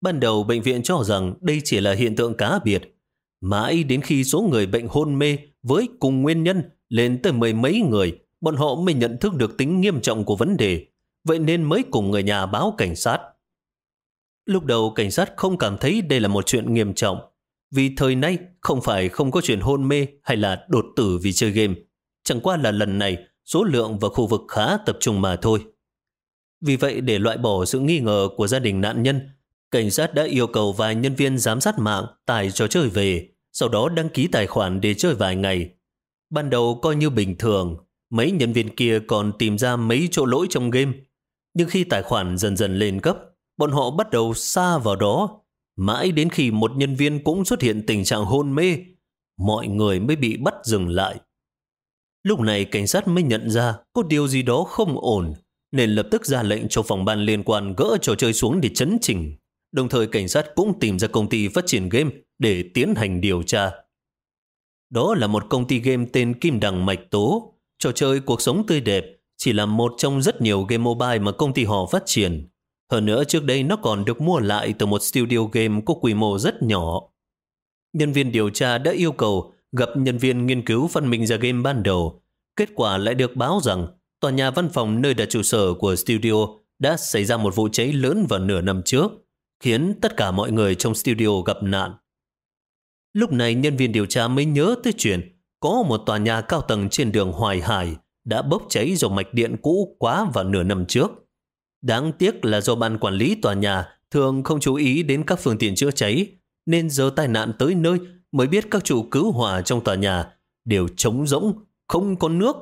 Ban đầu bệnh viện cho rằng đây chỉ là hiện tượng cá biệt, mãi đến khi số người bệnh hôn mê với cùng nguyên nhân lên tới mười mấy người, bọn họ mới nhận thức được tính nghiêm trọng của vấn đề, vậy nên mới cùng người nhà báo cảnh sát. Lúc đầu cảnh sát không cảm thấy đây là một chuyện nghiêm trọng, vì thời nay không phải không có chuyện hôn mê hay là đột tử vì chơi game. Chẳng qua là lần này số lượng và khu vực khá tập trung mà thôi. Vì vậy để loại bỏ sự nghi ngờ của gia đình nạn nhân, cảnh sát đã yêu cầu vài nhân viên giám sát mạng tải trò chơi về, sau đó đăng ký tài khoản để chơi vài ngày. Ban đầu coi như bình thường, mấy nhân viên kia còn tìm ra mấy chỗ lỗi trong game. Nhưng khi tài khoản dần dần lên cấp, bọn họ bắt đầu xa vào đó. Mãi đến khi một nhân viên cũng xuất hiện tình trạng hôn mê, mọi người mới bị bắt dừng lại. Lúc này cảnh sát mới nhận ra có điều gì đó không ổn, nên lập tức ra lệnh cho phòng ban liên quan gỡ trò chơi xuống để chấn chỉnh. Đồng thời cảnh sát cũng tìm ra công ty phát triển game để tiến hành điều tra. Đó là một công ty game tên Kim Đằng Mạch Tố. Trò chơi cuộc sống tươi đẹp chỉ là một trong rất nhiều game mobile mà công ty họ phát triển. Hơn nữa trước đây nó còn được mua lại từ một studio game có quy mô rất nhỏ. Nhân viên điều tra đã yêu cầu gặp nhân viên nghiên cứu phát minh ra game ban đầu. Kết quả lại được báo rằng tòa nhà văn phòng nơi đặt trụ sở của studio đã xảy ra một vụ cháy lớn vào nửa năm trước, khiến tất cả mọi người trong studio gặp nạn. Lúc này nhân viên điều tra mới nhớ tới chuyện có một tòa nhà cao tầng trên đường Hoài Hải đã bốc cháy do mạch điện cũ quá vào nửa năm trước. Đáng tiếc là do ban quản lý tòa nhà thường không chú ý đến các phương tiện chữa cháy, nên giờ tai nạn tới nơi mới biết các trụ cứu hỏa trong tòa nhà đều trống rỗng, không có nước.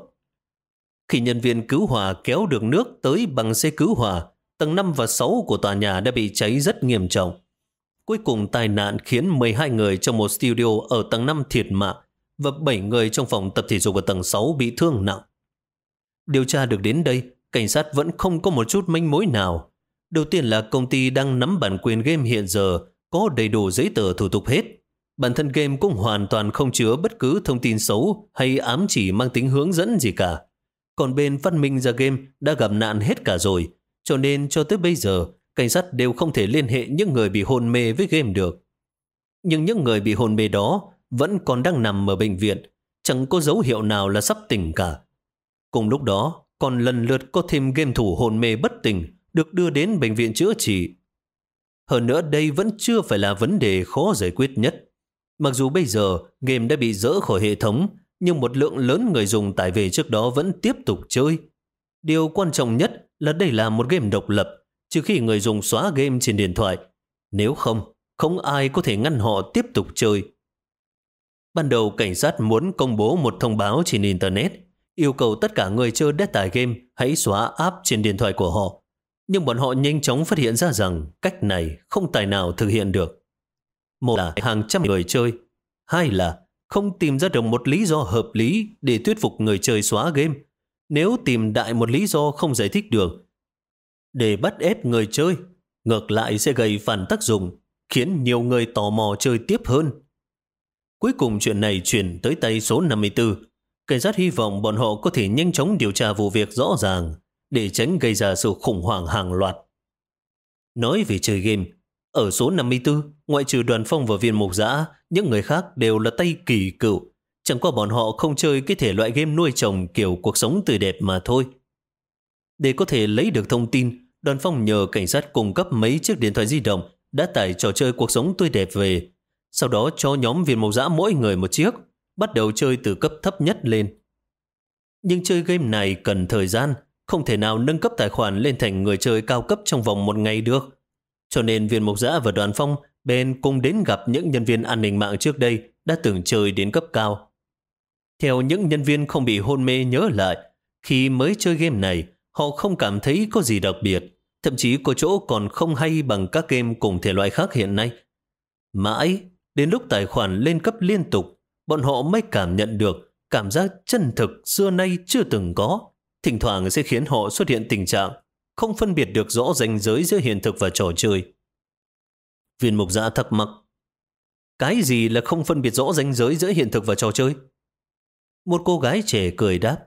Khi nhân viên cứu hỏa kéo được nước tới bằng xe cứu hỏa, tầng 5 và 6 của tòa nhà đã bị cháy rất nghiêm trọng. Cuối cùng tai nạn khiến 12 người trong một studio ở tầng 5 thiệt mạng và 7 người trong phòng tập thể dục ở tầng 6 bị thương nặng. Điều tra được đến đây, cảnh sát vẫn không có một chút manh mối nào. Đầu tiên là công ty đang nắm bản quyền game hiện giờ, có đầy đủ giấy tờ thủ tục hết. Bản thân game cũng hoàn toàn không chứa bất cứ thông tin xấu hay ám chỉ mang tính hướng dẫn gì cả. Còn bên phát minh ra game đã gặp nạn hết cả rồi, cho nên cho tới bây giờ, cảnh sát đều không thể liên hệ những người bị hôn mê với game được. Nhưng những người bị hôn mê đó vẫn còn đang nằm ở bệnh viện, chẳng có dấu hiệu nào là sắp tỉnh cả. Cùng lúc đó, còn lần lượt có thêm game thủ hồn mê bất tỉnh được đưa đến bệnh viện chữa trị. Hơn nữa đây vẫn chưa phải là vấn đề khó giải quyết nhất. Mặc dù bây giờ game đã bị dỡ khỏi hệ thống, nhưng một lượng lớn người dùng tải về trước đó vẫn tiếp tục chơi. Điều quan trọng nhất là đây là một game độc lập, trừ khi người dùng xóa game trên điện thoại. Nếu không, không ai có thể ngăn họ tiếp tục chơi. Ban đầu cảnh sát muốn công bố một thông báo trên Internet, yêu cầu tất cả người chơi đã tải game hãy xóa app trên điện thoại của họ. Nhưng bọn họ nhanh chóng phát hiện ra rằng cách này không tài nào thực hiện được. Một là hàng trăm người chơi, hai là không tìm ra được một lý do hợp lý để thuyết phục người chơi xóa game. Nếu tìm đại một lý do không giải thích được, để bắt ép người chơi, ngược lại sẽ gây phản tác dụng, khiến nhiều người tò mò chơi tiếp hơn. Cuối cùng chuyện này chuyển tới tay số 54. Cảnh sát hy vọng bọn họ có thể nhanh chóng điều tra vụ việc rõ ràng để tránh gây ra sự khủng hoảng hàng loạt. Nói về chơi game, ở số 54, ngoại trừ đoàn phong và viên mục giã, những người khác đều là tay kỳ cựu. Chẳng qua bọn họ không chơi cái thể loại game nuôi trồng kiểu cuộc sống tươi đẹp mà thôi. Để có thể lấy được thông tin, đoàn phong nhờ cảnh sát cung cấp mấy chiếc điện thoại di động đã tải trò chơi cuộc sống tươi đẹp về. Sau đó cho nhóm viên mộc giã mỗi người một chiếc, bắt đầu chơi từ cấp thấp nhất lên. Nhưng chơi game này cần thời gian, không thể nào nâng cấp tài khoản lên thành người chơi cao cấp trong vòng một ngày được. Cho nên viên mộc giã và đoàn phong bên cùng đến gặp những nhân viên an ninh mạng trước đây đã từng chơi đến cấp cao. Theo những nhân viên không bị hôn mê nhớ lại, khi mới chơi game này, họ không cảm thấy có gì đặc biệt, thậm chí có chỗ còn không hay bằng các game cùng thể loại khác hiện nay. Mãi, đến lúc tài khoản lên cấp liên tục, bọn họ mới cảm nhận được cảm giác chân thực xưa nay chưa từng có. Thỉnh thoảng sẽ khiến họ xuất hiện tình trạng không phân biệt được rõ ranh giới giữa hiện thực và trò chơi. Viên mục giã thắc mắc. Cái gì là không phân biệt rõ ranh giới giữa hiện thực và trò chơi? Một cô gái trẻ cười đáp.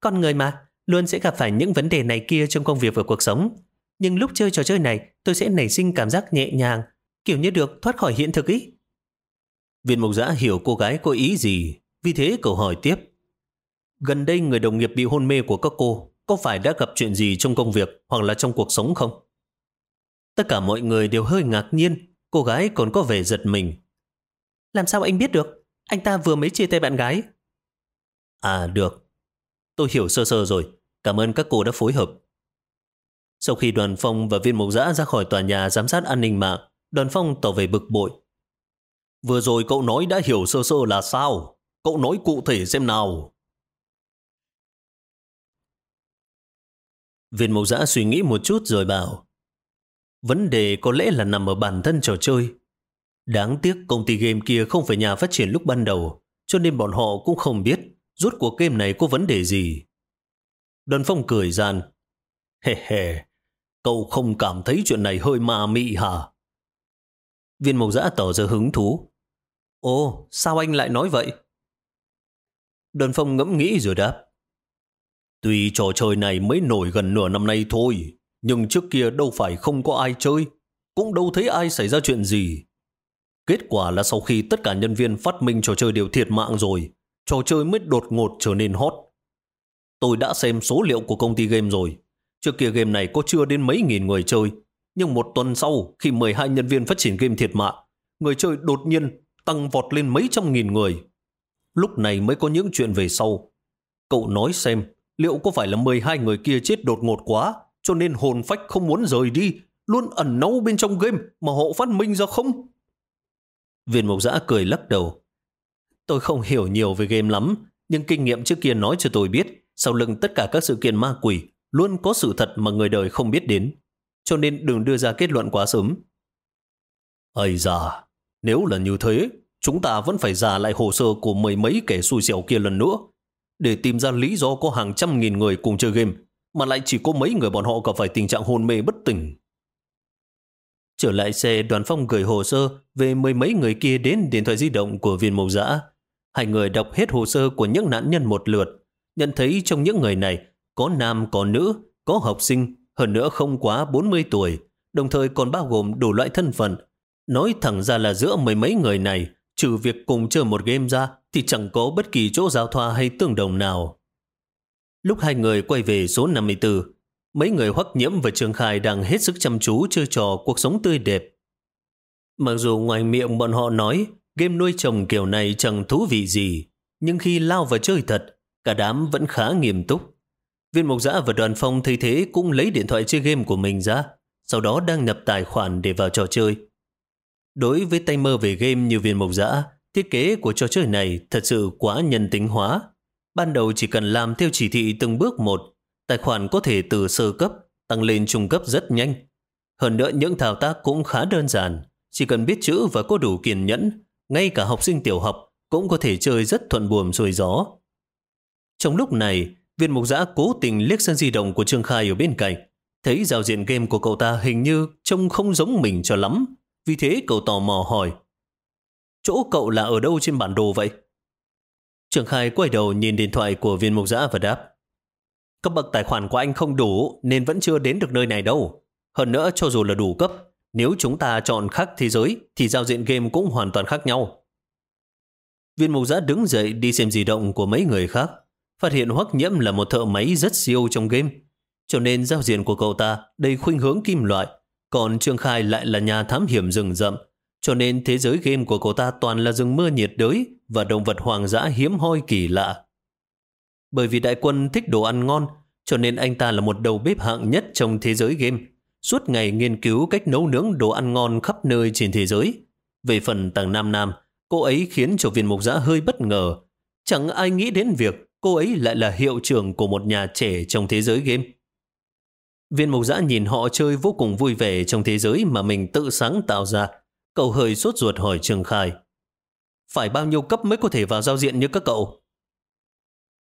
Con người mà, luôn sẽ gặp phải những vấn đề này kia trong công việc và cuộc sống. Nhưng lúc chơi trò chơi này, tôi sẽ nảy sinh cảm giác nhẹ nhàng, kiểu như được thoát khỏi hiện thực ý. Viên mục giã hiểu cô gái có ý gì, vì thế cậu hỏi tiếp. Gần đây người đồng nghiệp bị hôn mê của các cô có phải đã gặp chuyện gì trong công việc hoặc là trong cuộc sống không? Tất cả mọi người đều hơi ngạc nhiên, cô gái còn có vẻ giật mình. Làm sao anh biết được? Anh ta vừa mới chia tay bạn gái. À được, tôi hiểu sơ sơ rồi. Cảm ơn các cô đã phối hợp. Sau khi đoàn phong và viên mục giã ra khỏi tòa nhà giám sát an ninh mạng, đoàn phong tỏ về bực bội. Vừa rồi cậu nói đã hiểu sơ sơ là sao? Cậu nói cụ thể xem nào. Viên mộc giã suy nghĩ một chút rồi bảo Vấn đề có lẽ là nằm ở bản thân trò chơi. Đáng tiếc công ty game kia không phải nhà phát triển lúc ban đầu, cho nên bọn họ cũng không biết rốt cuộc game này có vấn đề gì. Đoàn phong cười gian. Hề hề, cậu không cảm thấy chuyện này hơi ma mị hả? Viên mộc giã tỏ ra hứng thú. Ồ, sao anh lại nói vậy? Đơn phong ngẫm nghĩ rồi đáp. Tuy trò chơi này mới nổi gần nửa năm nay thôi, nhưng trước kia đâu phải không có ai chơi, cũng đâu thấy ai xảy ra chuyện gì. Kết quả là sau khi tất cả nhân viên phát minh trò chơi đều thiệt mạng rồi, trò chơi mới đột ngột trở nên hot. Tôi đã xem số liệu của công ty game rồi. Trước kia game này có chưa đến mấy nghìn người chơi, nhưng một tuần sau khi 12 nhân viên phát triển game thiệt mạng, người chơi đột nhiên tăng vọt lên mấy trăm nghìn người. Lúc này mới có những chuyện về sau. Cậu nói xem, liệu có phải là 12 người kia chết đột ngột quá, cho nên hồn phách không muốn rời đi, luôn ẩn náu bên trong game mà họ phát minh ra không? Viên mộc giã cười lắc đầu. Tôi không hiểu nhiều về game lắm, nhưng kinh nghiệm trước kia nói cho tôi biết, sau lưng tất cả các sự kiện ma quỷ luôn có sự thật mà người đời không biết đến. Cho nên đừng đưa ra kết luận quá sớm. Ây da, nếu là như thế, chúng ta vẫn phải giả lại hồ sơ của mười mấy kẻ xui xẻo kia lần nữa, để tìm ra lý do có hàng trăm nghìn người cùng chơi game, mà lại chỉ có mấy người bọn họ gặp phải tình trạng hôn mê bất tỉnh. Trở lại xe, đoàn phong gửi hồ sơ về mười mấy người kia đến điện thoại di động của viên mộc giã. Hai người đọc hết hồ sơ của những nạn nhân một lượt, nhận thấy trong những người này có nam có nữ, có học sinh, hơn nữa không quá 40 tuổi, đồng thời còn bao gồm đủ loại thân phận. Nói thẳng ra là giữa mười mấy người này, trừ việc cùng chơi một game ra, thì chẳng có bất kỳ chỗ giao thoa hay tương đồng nào. Lúc hai người quay về số 54, mấy người hoắc nhiễm và Trường Khai đang hết sức chăm chú chơi trò cuộc sống tươi đẹp. Mặc dù ngoài miệng bọn họ nói game nuôi trồng kiểu này chẳng thú vị gì, nhưng khi lao vào chơi thật, cả đám vẫn khá nghiêm túc. Viên Mộc Giã và đoàn phong thấy thế cũng lấy điện thoại chơi game của mình ra, sau đó đăng nhập tài khoản để vào trò chơi. Đối với tay mơ về game như Viên Mộc Giã, thiết kế của trò chơi này thật sự quá nhân tính hóa. Ban đầu chỉ cần làm theo chỉ thị từng bước một, tài khoản có thể từ sơ cấp tăng lên trung cấp rất nhanh. Hơn nữa những thao tác cũng khá đơn giản, chỉ cần biết chữ và có đủ kiên nhẫn, ngay cả học sinh tiểu học cũng có thể chơi rất thuận buồm xuôi gió. Trong lúc này, viên mục giã cố tình liếc sang di động của Trương Khai ở bên cạnh, thấy giao diện game của cậu ta hình như trông không giống mình cho lắm, vì thế cậu tò mò hỏi. Chỗ cậu là ở đâu trên bản đồ vậy? trường Khai quay đầu nhìn điện thoại của viên mục giã và đáp. Cấp bậc tài khoản của anh không đủ nên vẫn chưa đến được nơi này đâu. Hơn nữa cho dù là đủ cấp, nếu chúng ta chọn khác thế giới thì giao diện game cũng hoàn toàn khác nhau. Viên mục giã đứng dậy đi xem di động của mấy người khác, phát hiện Hoắc Nhiễm là một thợ máy rất siêu trong game, cho nên giao diện của cậu ta đầy khuynh hướng kim loại, còn Trương Khai lại là nhà thám hiểm rừng rậm, cho nên thế giới game của cậu ta toàn là rừng mưa nhiệt đới và động vật hoang dã hiếm hoi kỳ lạ. Bởi vì đại quân thích đồ ăn ngon, cho nên anh ta là một đầu bếp hạng nhất trong thế giới game, suốt ngày nghiên cứu cách nấu nướng đồ ăn ngon khắp nơi trên thế giới. Về phần tàng Nam Nam, cô ấy khiến cho viên mục giã hơi bất ngờ. Chẳng ai nghĩ đến việc cô ấy lại là hiệu trưởng của một nhà trẻ trong thế giới game. Viên mục giã nhìn họ chơi vô cùng vui vẻ trong thế giới mà mình tự sáng tạo ra. Cậu hơi sốt ruột hỏi Trường Khai. Phải bao nhiêu cấp mới có thể vào giao diện như các cậu?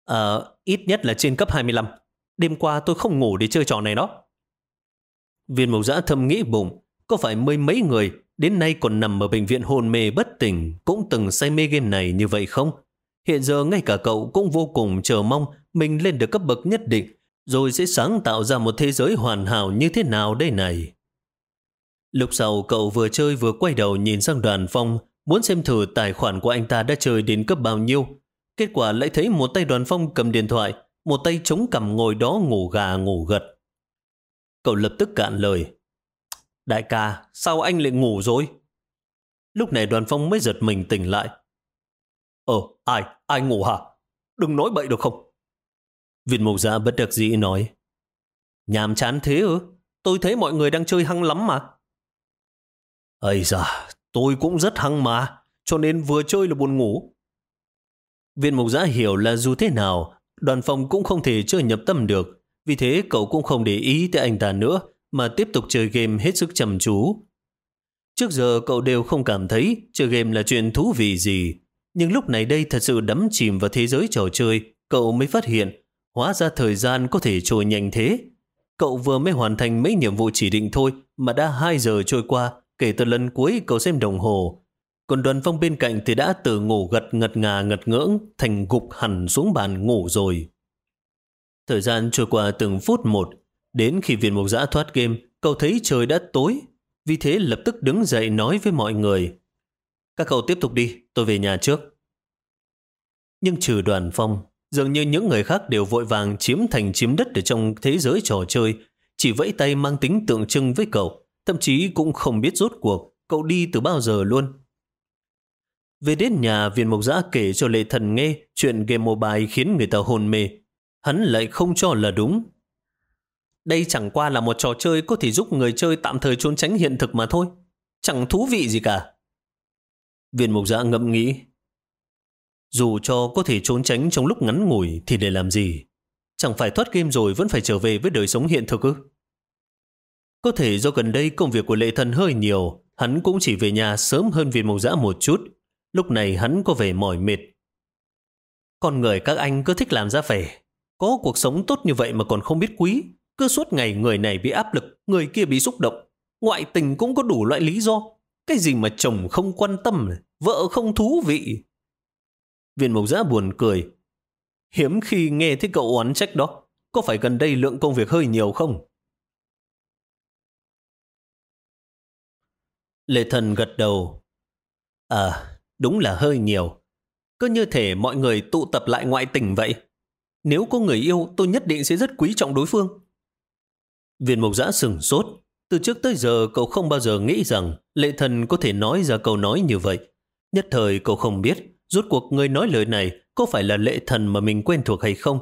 À, ít nhất là trên cấp 25. Đêm qua tôi không ngủ để chơi trò này đó. Viên mộc giã thầm nghĩ bụng, có phải mấy mấy người đến nay còn nằm ở bệnh viện hôn mê bất tỉnh cũng từng say mê game này như vậy không? Hiện giờ ngay cả cậu cũng vô cùng chờ mong mình lên được cấp bậc nhất định rồi sẽ sáng tạo ra một thế giới hoàn hảo như thế nào đây này. Lúc sau cậu vừa chơi vừa quay đầu nhìn sang đoàn phong muốn xem thử tài khoản của anh ta đã chơi đến cấp bao nhiêu. Kết quả lại thấy một tay đoàn phong cầm điện thoại, một tay chống cằm ngồi đó ngủ gà ngủ gật. Cậu lập tức cạn lời. Đại ca, sao anh lại ngủ rồi? Lúc này đoàn phong mới giật mình tỉnh lại. Ờ, ai? Ai ngủ hả? Đừng nói bậy được không? Viên mục Giả bất đắc dĩ nói. Nhàm chán thế ư? Tôi thấy mọi người đang chơi hăng lắm mà. Ây da, tôi cũng rất hăng mà, cho nên vừa chơi là buồn ngủ. Viên mục giã hiểu là dù thế nào, đoàn phòng cũng không thể chơi nhập tâm được, vì thế cậu cũng không để ý tới anh ta nữa, mà tiếp tục chơi game hết sức chăm chú. Trước giờ cậu đều không cảm thấy chơi game là chuyện thú vị gì, nhưng lúc này đây thật sự đắm chìm vào thế giới trò chơi, cậu mới phát hiện, hóa ra thời gian có thể trôi nhanh thế. Cậu vừa mới hoàn thành mấy nhiệm vụ chỉ định thôi mà đã 2 giờ trôi qua kể từ lần cuối cậu xem đồng hồ. Còn đoàn phong bên cạnh thì đã từ ngủ gật ngật ngà ngật ngưỡng thành gục hẳn xuống bàn ngủ rồi. Thời gian trôi qua từng phút một, đến khi viên mục giã thoát game, cậu thấy trời đã tối, vì thế lập tức đứng dậy nói với mọi người. Các cậu tiếp tục đi, tôi về nhà trước. Nhưng trừ đoàn phong, dường như những người khác đều vội vàng chiếm thành chiếm đất ở trong thế giới trò chơi, chỉ vẫy tay mang tính tượng trưng với cậu, thậm chí cũng không biết rốt cuộc cậu đi từ bao giờ luôn. Về đến nhà, viên mộc giã kể cho lệ thần nghe chuyện game mobile khiến người ta hồn mê. Hắn lại không cho là đúng. Đây chẳng qua là một trò chơi có thể giúp người chơi tạm thời trốn tránh hiện thực mà thôi. Chẳng thú vị gì cả. Viên mục giã ngẫm nghĩ. Dù cho có thể trốn tránh trong lúc ngắn ngủi thì để làm gì? Chẳng phải thoát game rồi vẫn phải trở về với đời sống hiện thực ư? Có thể do gần đây công việc của lệ thần hơi nhiều, hắn cũng chỉ về nhà sớm hơn viên mộc dã một chút. Lúc này hắn có vẻ mỏi mệt. Con người các anh cứ thích làm ra vẻ. Có cuộc sống tốt như vậy mà còn không biết quý. Cứ suốt ngày người này bị áp lực, người kia bị xúc động. Ngoại tình cũng có đủ loại lý do. Cái gì mà chồng không quan tâm, vợ không thú vị. Viên mộc giã buồn cười. Hiếm khi nghe thấy cậu oán trách đó. có phải gần đây lượng công việc hơi nhiều không? Lệ thần gật đầu. À, đúng là hơi nhiều. Cứ như thể mọi người tụ tập lại ngoại tình vậy. Nếu có người yêu, tôi nhất định sẽ rất quý trọng đối phương. Viên mộc giã sừng sốt. Từ trước tới giờ cậu không bao giờ nghĩ rằng lệ thần có thể nói ra câu nói như vậy. Nhất thời cậu không biết rốt cuộc người nói lời này có phải là lệ thần mà mình quen thuộc hay không.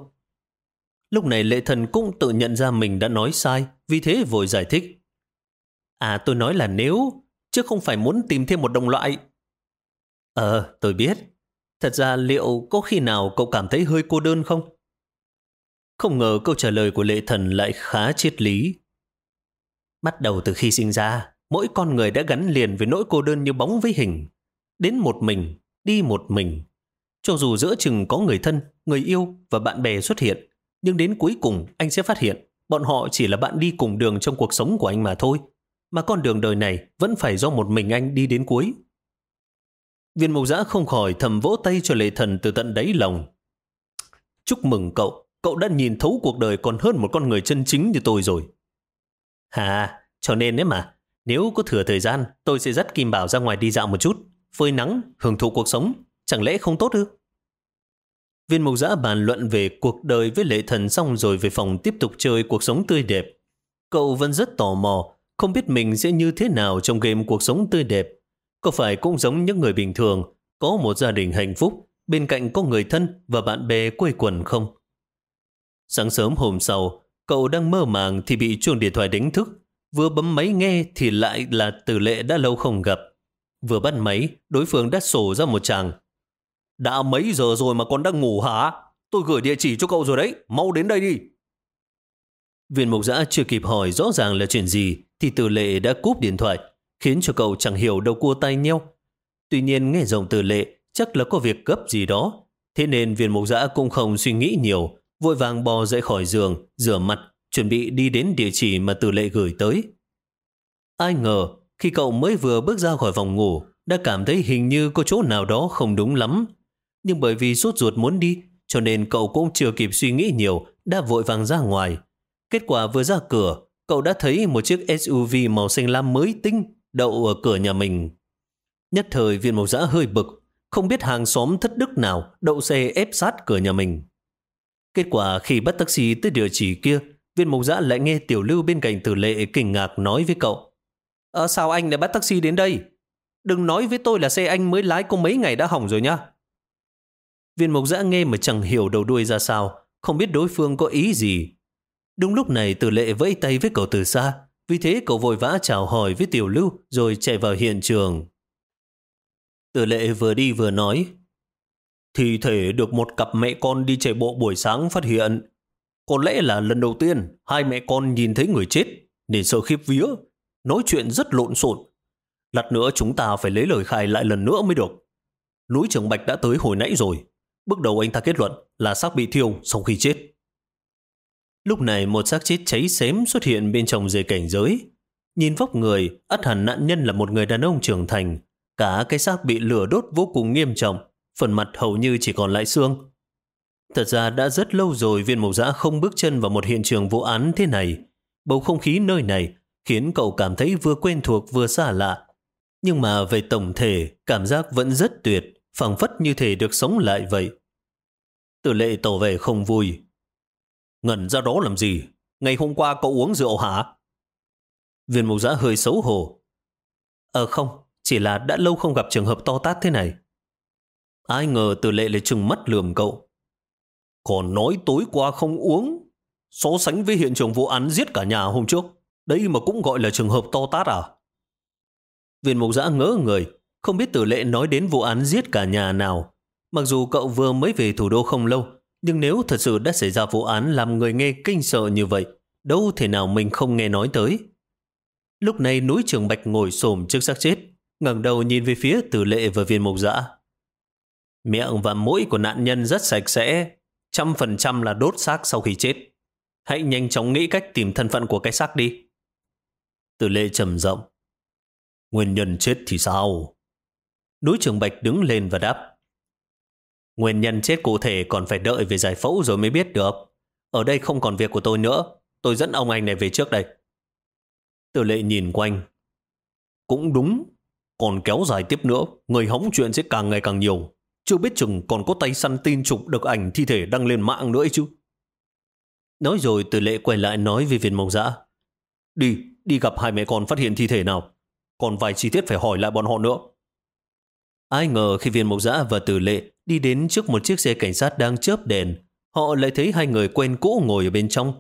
Lúc này lệ thần cũng tự nhận ra mình đã nói sai, vì thế vội giải thích. À tôi nói là nếu, chứ không phải muốn tìm thêm một đồng loại. Ờ, tôi biết. Thật ra liệu có khi nào cậu cảm thấy hơi cô đơn không? Không ngờ câu trả lời của lệ thần lại khá triết lý. Bắt đầu từ khi sinh ra, mỗi con người đã gắn liền với nỗi cô đơn như bóng với hình. Đến một mình, đi một mình. Cho dù giữa chừng có người thân, người yêu và bạn bè xuất hiện, nhưng đến cuối cùng anh sẽ phát hiện bọn họ chỉ là bạn đi cùng đường trong cuộc sống của anh mà thôi. Mà con đường đời này vẫn phải do một mình anh đi đến cuối. Viên mục giã không khỏi thầm vỗ tay cho lệ thần từ tận đáy lòng. Chúc mừng cậu, cậu đã nhìn thấu cuộc đời còn hơn một con người chân chính như tôi rồi. Hà, cho nên đấy mà, nếu có thừa thời gian, tôi sẽ dắt Kim Bảo ra ngoài đi dạo một chút, phơi nắng, hưởng thụ cuộc sống, chẳng lẽ không tốt ư? Viên mục giã bàn luận về cuộc đời với lệ thần xong rồi về phòng tiếp tục chơi cuộc sống tươi đẹp. Cậu vẫn rất tò mò, không biết mình sẽ như thế nào trong game cuộc sống tươi đẹp. Có phải cũng giống những người bình thường, có một gia đình hạnh phúc, bên cạnh có người thân và bạn bè quây quần không? Sáng sớm hôm sau, cậu đang mơ màng thì bị chuông điện thoại đánh thức. Vừa bấm máy nghe thì lại là từ lệ đã lâu không gặp. Vừa bắt máy, đối phương đã sổ ra một chàng. Đã mấy giờ rồi mà con đang ngủ hả? Tôi gửi địa chỉ cho cậu rồi đấy, mau đến đây đi. Viên mục giã chưa kịp hỏi rõ ràng là chuyện gì thì từ lệ đã cúp điện thoại, khiến cho cậu chẳng hiểu đâu cua tay nhau. Tuy nhiên nghe giọng từ lệ chắc là có việc gấp gì đó. Thế nên viên mục giã cũng không suy nghĩ nhiều, vội vàng bò dậy khỏi giường, rửa mặt, chuẩn bị đi đến địa chỉ mà từ lệ gửi tới. Ai ngờ, khi cậu mới vừa bước ra khỏi phòng ngủ, đã cảm thấy hình như có chỗ nào đó không đúng lắm. Nhưng bởi vì sốt ruột muốn đi, cho nên cậu cũng chưa kịp suy nghĩ nhiều, đã vội vàng ra ngoài. Kết quả vừa ra cửa, cậu đã thấy một chiếc SUV màu xanh lam mới tinh đậu ở cửa nhà mình. Nhất thời viên mộc giã hơi bực, không biết hàng xóm thất đức nào đậu xe ép sát cửa nhà mình. Kết quả khi bắt taxi tới địa chỉ kia, viên mộc giã lại nghe tiểu lưu bên cạnh tử lệ kinh ngạc nói với cậu. À, sao anh lại bắt taxi đến đây? Đừng nói với tôi là xe anh mới lái có mấy ngày đã hỏng rồi nhá. Viên mộc giã nghe mà chẳng hiểu đầu đuôi ra sao, không biết đối phương có ý gì. Đúng lúc này tử lệ vẫy tay với cậu từ xa, vì thế cậu vội vã chào hỏi với tiểu lưu rồi chạy vào hiện trường. Tử lệ vừa đi vừa nói, thì thể được một cặp mẹ con đi chạy bộ buổi sáng phát hiện. Có lẽ là lần đầu tiên hai mẹ con nhìn thấy người chết nên sợ khiếp vía, nói chuyện rất lộn xộn. Lát nữa chúng ta phải lấy lời khai lại lần nữa mới được. Núi Trường Bạch đã tới hồi nãy rồi. Bước đầu anh ta kết luận là xác bị thiêu sau khi chết. Lúc này một xác chết cháy xém xuất hiện bên trong dây cảnh giới. Nhìn vóc người, ắt hẳn nạn nhân là một người đàn ông trưởng thành. Cả cái xác bị lửa đốt vô cùng nghiêm trọng, phần mặt hầu như chỉ còn lại xương. Thật ra đã rất lâu rồi viên mộc giã không bước chân vào một hiện trường vụ án thế này. Bầu không khí nơi này khiến cậu cảm thấy vừa quen thuộc vừa xa lạ. Nhưng mà về tổng thể, cảm giác vẫn rất tuyệt, phảng phất như thể được sống lại vậy. Tử lệ tỏ vẻ không vui. Ngẩn ra đó làm gì? Ngày hôm qua cậu uống rượu hả? Viên mục giã hơi xấu hổ. Ờ không, chỉ là đã lâu không gặp trường hợp to tát thế này. Ai ngờ tử lệ lại trừng mắt lườm cậu. Còn nói tối qua không uống. So sánh với hiện trường vụ án giết cả nhà hôm trước. Đây mà cũng gọi là trường hợp to tát à? Viên mục giã ngỡ người, không biết tử lệ nói đến vụ án giết cả nhà nào. Mặc dù cậu vừa mới về thủ đô không lâu, nhưng nếu thật sự đã xảy ra vụ án làm người nghe kinh sợ như vậy, đâu thể nào mình không nghe nói tới. Lúc này núi trường bạch ngồi xổm trước xác chết, ngẩng đầu nhìn về phía tử lệ và viên mục dã. Miệng và mũi của nạn nhân rất sạch sẽ, trăm phần trăm là đốt xác sau khi chết. Hãy nhanh chóng nghĩ cách tìm thân phận của cái xác đi. Tử lệ trầm rộng. Nguyên nhân chết thì sao? Núi trường bạch đứng lên và đáp. Nguyên nhân chết cụ thể còn phải đợi về giải phẫu rồi mới biết được. Ở đây không còn việc của tôi nữa. Tôi dẫn ông anh này về trước đây. Tử lệ nhìn quanh. Cũng đúng. Còn kéo dài tiếp nữa, người hóng chuyện sẽ càng ngày càng nhiều. Chưa biết chừng còn có tay săn tin chụp được ảnh thi thể đăng lên mạng nữa ấy chứ. Nói rồi tử lệ quay lại nói với viên mộc dã. Đi, đi gặp hai mẹ con phát hiện thi thể nào. Còn vài chi tiết phải hỏi lại bọn họ nữa. Ai ngờ khi viên mộc giã và tử lệ đi đến trước một chiếc xe cảnh sát đang chớp đèn, họ lại thấy hai người quen cũ ngồi ở bên trong.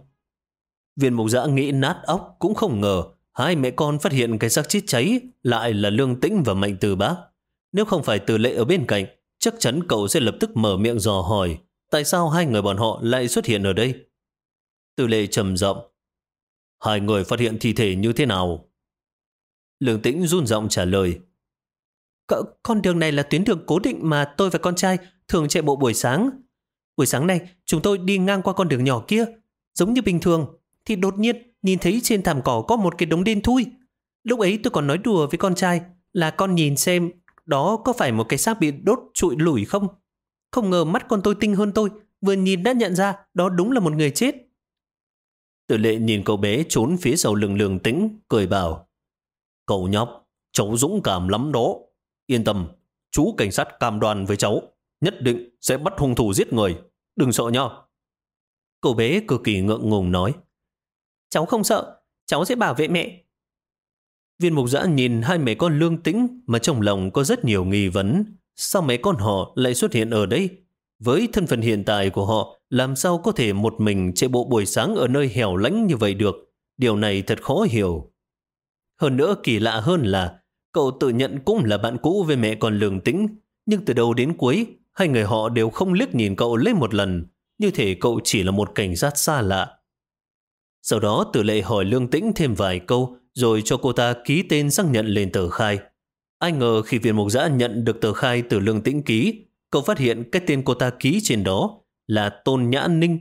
Viên mộc giã nghĩ nát óc cũng không ngờ hai mẹ con phát hiện cái xác chết cháy lại là Lương Tĩnh và Mạnh Từ Bác. Nếu không phải Từ Lệ ở bên cạnh, chắc chắn cậu sẽ lập tức mở miệng dò hỏi tại sao hai người bọn họ lại xuất hiện ở đây. Từ Lệ trầm giọng Hai người phát hiện thi thể như thế nào? Lương Tĩnh run giọng trả lời C Con đường này là tuyến đường cố định mà tôi và con trai thường chạy bộ buổi sáng. Buổi sáng nay chúng tôi đi ngang qua con đường nhỏ kia. Giống như bình thường, thì đột nhiên nhìn thấy trên thảm cỏ có một cái đống đen thui. Lúc ấy tôi còn nói đùa với con trai là con nhìn xem đó có phải một cái xác bị đốt trụi lủi không? Không ngờ mắt con tôi tinh hơn tôi, vừa nhìn đã nhận ra đó đúng là một người chết. Tử lệ nhìn cậu bé trốn phía sau lưng lường tĩnh, cười bảo. Cậu nhóc, cháu dũng cảm lắm đó. Yên tâm, chú cảnh sát cam đoan với cháu, nhất định sẽ bắt hung thủ giết người. Đừng sợ nha. Cậu bé cực kỳ ngượng ngùng nói. Cháu không sợ, cháu sẽ bảo vệ mẹ. Viên mục giã nhìn hai mẹ con lương tĩnh mà trong lòng có rất nhiều nghi vấn. Sao mấy con họ lại xuất hiện ở đây? Với thân phận hiện tại của họ, làm sao có thể một mình chạy bộ buổi sáng ở nơi hẻo lánh như vậy được? Điều này thật khó hiểu. Hơn nữa kỳ lạ hơn là cậu tự nhận cũng là bạn cũ với mẹ còn lương tĩnh, nhưng từ đầu đến cuối, hai người họ đều không liếc nhìn cậu lên một lần, như thể cậu chỉ là một cảnh sát xa lạ. Sau đó tử lệ hỏi Lương Tĩnh thêm vài câu rồi cho cô ta ký tên xác nhận lên tờ khai. Ai ngờ khi viên mục giã nhận được tờ khai từ Lương Tĩnh ký, cậu phát hiện cái tên cô ta ký trên đó là Tôn Nhã Ninh.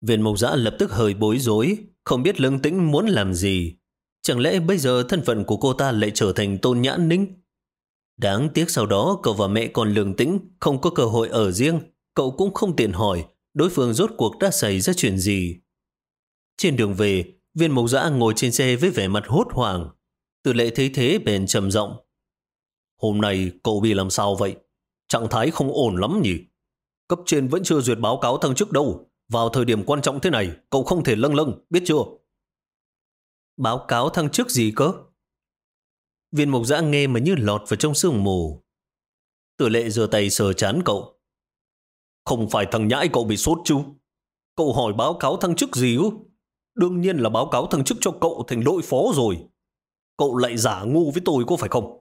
Viên mộc giã lập tức hơi bối rối, không biết Lương Tĩnh muốn làm gì. Chẳng lẽ bây giờ thân phận của cô ta lại trở thành Tôn Nhã Ninh? Đáng tiếc sau đó cậu và mẹ còn Lương Tĩnh không có cơ hội ở riêng, cậu cũng không tiện hỏi đối phương rốt cuộc đã xảy ra chuyện gì. Trên đường về, viên mộc dã ngồi trên xe với vẻ mặt hốt hoảng. Từ lệ thấy thế bèn trầm giọng Hôm nay cậu bị làm sao vậy? Trạng thái không ổn lắm nhỉ? Cấp trên vẫn chưa duyệt báo cáo thăng chức đâu. Vào thời điểm quan trọng thế này, cậu không thể lâng lâng, biết chưa? Báo cáo thăng chức gì cơ? Viên mục giã nghe mà như lọt vào trong sương mù. Tử lệ giơ tay sờ chán cậu. Không phải thằng nhãi cậu bị sốt chứ? Cậu hỏi báo cáo thăng chức gì ư? Đương nhiên là báo cáo thăng chức cho cậu thành đội phó rồi. Cậu lại giả ngu với tôi có phải không?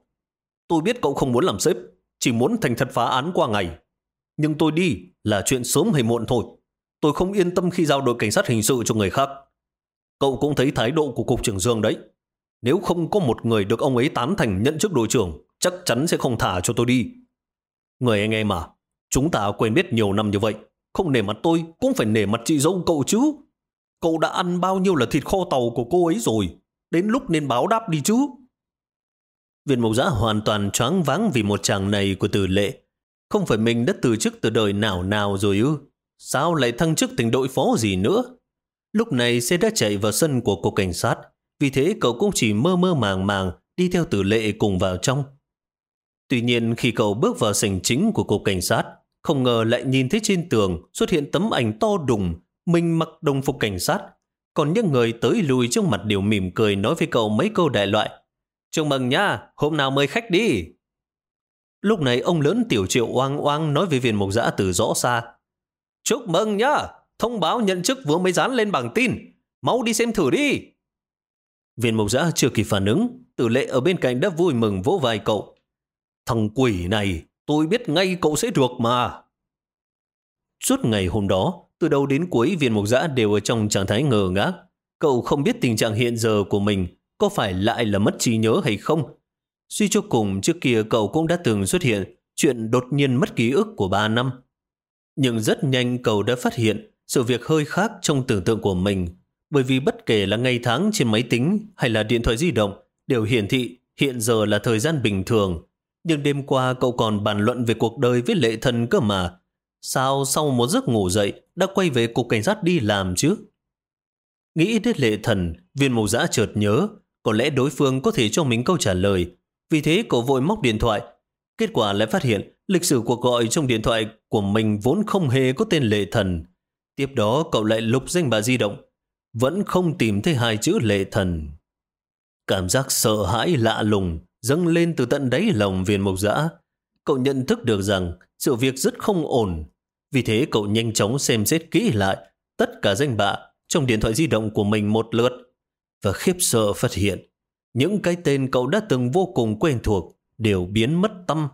Tôi biết cậu không muốn làm sếp, chỉ muốn thành thật phá án qua ngày. Nhưng tôi đi là chuyện sớm hay muộn thôi. Tôi không yên tâm khi giao đội cảnh sát hình sự cho người khác. Cậu cũng thấy thái độ của Cục trưởng Dương đấy. Nếu không có một người được ông ấy tán thành nhận chức đội trưởng, chắc chắn sẽ không thả cho tôi đi. Người anh em mà, Chúng ta quen biết nhiều năm như vậy. Không nể mặt tôi, cũng phải nể mặt chị dâu cậu chứ. Cậu đã ăn bao nhiêu là thịt kho tàu của cô ấy rồi. Đến lúc nên báo đáp đi chứ. Viên mộc giã hoàn toàn choáng váng vì một chàng này của tử lệ. Không phải mình đã từ chức từ đời nào nào rồi ư. Sao lại thăng chức thành đội phó gì nữa? Lúc này xe đã chạy vào sân của cục cảnh sát. Vì thế cậu cũng chỉ mơ mơ màng màng đi theo tử lệ cùng vào trong. Tuy nhiên khi cậu bước vào sảnh chính của cục cảnh sát, không ngờ lại nhìn thấy trên tường xuất hiện tấm ảnh to đùng, mình mặc đồng phục cảnh sát. Còn những người tới lùi trước mặt đều mỉm cười nói với cậu mấy câu đại loại. Chúc mừng nha, hôm nào mời khách đi. Lúc này ông lớn tiểu triệu oang oang nói với viên mục giã từ rõ xa. Chúc mừng nhá, thông báo nhận chức vừa mới dán lên bảng tin. Mau đi xem thử đi. Viên mục giã chưa kịp phản ứng, tử lệ ở bên cạnh đã vui mừng vỗ vai cậu. Thằng quỷ này, tôi biết ngay cậu sẽ được mà. Suốt ngày hôm đó, từ đầu đến cuối viên mục giã đều ở trong trạng thái ngờ ngác. Cậu không biết tình trạng hiện giờ của mình có phải lại là mất trí nhớ hay không. Suy cho cùng trước kia cậu cũng đã từng xuất hiện chuyện đột nhiên mất ký ức của ba năm. Nhưng rất nhanh cậu đã phát hiện sự việc hơi khác trong tưởng tượng của mình bởi vì bất kể là ngày tháng trên máy tính hay là điện thoại di động đều hiển thị hiện giờ là thời gian bình thường nhưng đêm qua cậu còn bàn luận về cuộc đời với lệ thần cơ mà. Sao sau một giấc ngủ dậy đã quay về cục cảnh sát đi làm chứ? Nghĩ đến lệ thần, viên mục giã chợt nhớ, có lẽ đối phương có thể cho mình câu trả lời. Vì thế, cậu vội móc điện thoại. Kết quả lại phát hiện lịch sử cuộc gọi trong điện thoại của mình vốn không hề có tên lệ thần. Tiếp đó, cậu lại lục danh bà di động. Vẫn không tìm thấy hai chữ lệ thần. Cảm giác sợ hãi lạ lùng dâng lên từ tận đáy lòng viên mộc dã. Cậu nhận thức được rằng sự việc rất không ổn. Vì thế, cậu nhanh chóng xem xét kỹ lại tất cả danh bạ trong điện thoại di động của mình một lượt và khiếp sợ phát hiện những cái tên cậu đã từng vô cùng quen thuộc đều biến mất tâm.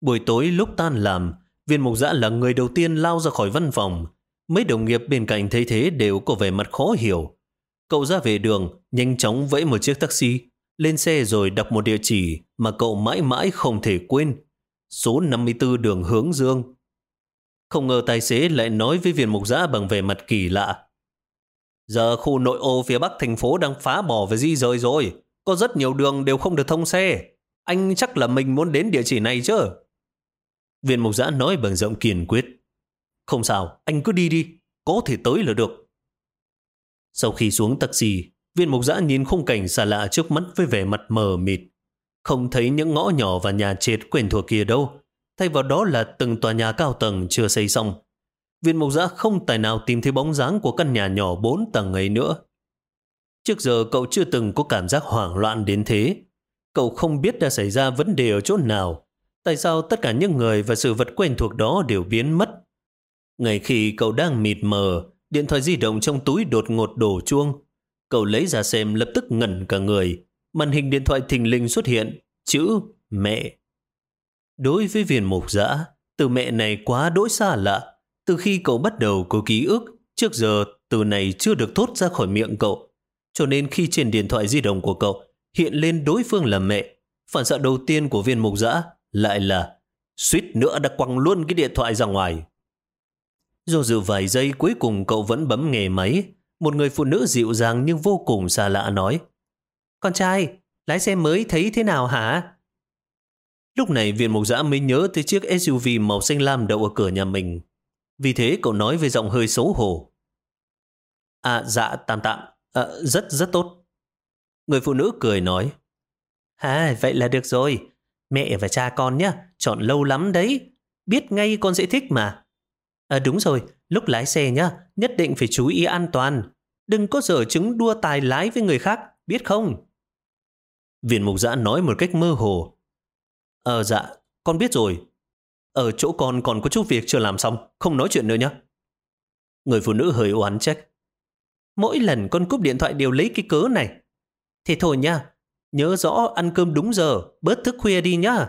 Buổi tối lúc tan làm, viên mục giã là người đầu tiên lao ra khỏi văn phòng. Mấy đồng nghiệp bên cạnh thấy thế đều có vẻ mặt khó hiểu. Cậu ra về đường, nhanh chóng vẫy một chiếc taxi, lên xe rồi đọc một địa chỉ mà cậu mãi mãi không thể quên. Số 54 đường hướng dương. Không ngờ tài xế lại nói với viên mục giã bằng vẻ mặt kỳ lạ. Giờ khu nội ô phía bắc thành phố đang phá bỏ và di rời rồi. Có rất nhiều đường đều không được thông xe. Anh chắc là mình muốn đến địa chỉ này chứ? Viên mục giã nói bằng giọng kiên quyết. Không sao, anh cứ đi đi. Có thể tới là được. Sau khi xuống taxi, viên mục giã nhìn khung cảnh xa lạ trước mắt với vẻ mặt mờ mịt. Không thấy những ngõ nhỏ và nhà chết quen thuộc kia đâu. Thay vào đó là từng tòa nhà cao tầng chưa xây xong viên mộc giã không tài nào tìm thấy bóng dáng của căn nhà nhỏ bốn tầng ấy nữa. Trước giờ cậu chưa từng có cảm giác hoảng loạn đến thế. Cậu không biết đã xảy ra vấn đề ở chỗ nào. Tại sao tất cả những người và sự vật quen thuộc đó đều biến mất? Ngày khi cậu đang mịt mờ, điện thoại di động trong túi đột ngột đổ chuông. Cậu lấy ra xem lập tức ngẩn cả người. Màn hình điện thoại thình lình xuất hiện, chữ mẹ. Đối với viên mục giã, từ mẹ này quá đỗi xa lạ. Từ khi cậu bắt đầu có ký ức, trước giờ từ này chưa được thốt ra khỏi miệng cậu. Cho nên khi trên điện thoại di động của cậu hiện lên đối phương là mẹ, phản xạ đầu tiên của viên mục giã lại là suýt nữa đã quăng luôn cái điện thoại ra ngoài. Do dự vài giây cuối cùng cậu vẫn bấm nghề máy. Một người phụ nữ dịu dàng nhưng vô cùng xa lạ nói Con trai, lái xe mới thấy thế nào hả? Lúc này viên mục giã mới nhớ tới chiếc SUV màu xanh lam đậu ở cửa nhà mình. Vì thế cậu nói với giọng hơi xấu hổ. À dạ tạm tạm, à, rất rất tốt. Người phụ nữ cười nói. À vậy là được rồi. Mẹ và cha con nhé, chọn lâu lắm đấy. Biết ngay con sẽ thích mà. À đúng rồi, lúc lái xe nhá, nhất định phải chú ý an toàn. Đừng có dở chứng đua tài lái với người khác, biết không? Viện mục giã nói một cách mơ hồ. Ờ dạ, con biết rồi, ở chỗ con còn có chút việc chưa làm xong, không nói chuyện nữa nhé. Người phụ nữ hơi oán trách. Mỗi lần con cúp điện thoại đều lấy cái cớ này. thì thôi nha, nhớ rõ ăn cơm đúng giờ, bớt thức khuya đi nhá.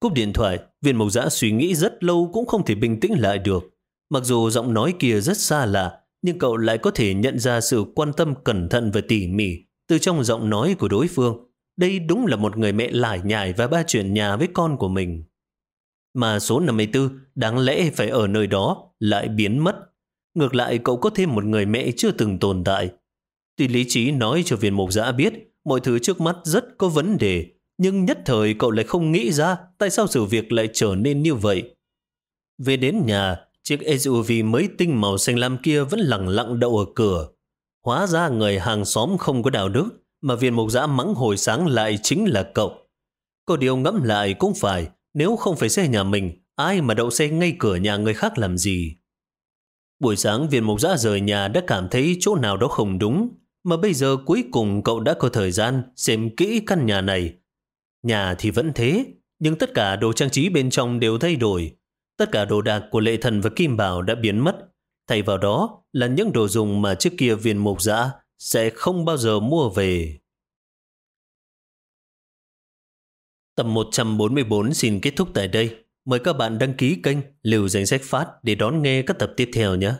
Cúp điện thoại, viên mộc giã suy nghĩ rất lâu cũng không thể bình tĩnh lại được. Mặc dù giọng nói kia rất xa lạ, nhưng cậu lại có thể nhận ra sự quan tâm cẩn thận và tỉ mỉ từ trong giọng nói của đối phương. Đây đúng là một người mẹ lải nhải và ba chuyện nhà với con của mình mà số 54 đáng lẽ phải ở nơi đó lại biến mất. Ngược lại cậu có thêm một người mẹ chưa từng tồn tại. Tuy lý trí nói cho viên mục giã biết mọi thứ trước mắt rất có vấn đề, nhưng nhất thời cậu lại không nghĩ ra tại sao sự việc lại trở nên như vậy. Về đến nhà, chiếc SUV mới tinh màu xanh lam kia vẫn lặng lặng đậu ở cửa. Hóa ra người hàng xóm không có đạo đức, mà viên mục giã mắng hồi sáng lại chính là cậu. Có điều ngẫm lại cũng phải, nếu không phải xe nhà mình, ai mà đậu xe ngay cửa nhà người khác làm gì? Buổi sáng viên mục giã rời nhà đã cảm thấy chỗ nào đó không đúng, mà bây giờ cuối cùng cậu đã có thời gian xem kỹ căn nhà này. Nhà thì vẫn thế, nhưng tất cả đồ trang trí bên trong đều thay đổi. Tất cả đồ đạc của lệ thần và kim bảo đã biến mất. Thay vào đó là những đồ dùng mà trước kia viên mục giã sẽ không bao giờ mua về. Tập 144 xin kết thúc tại đây. Mời các bạn đăng ký kênh Liều Danh Sách Phát để đón nghe các tập tiếp theo nhé.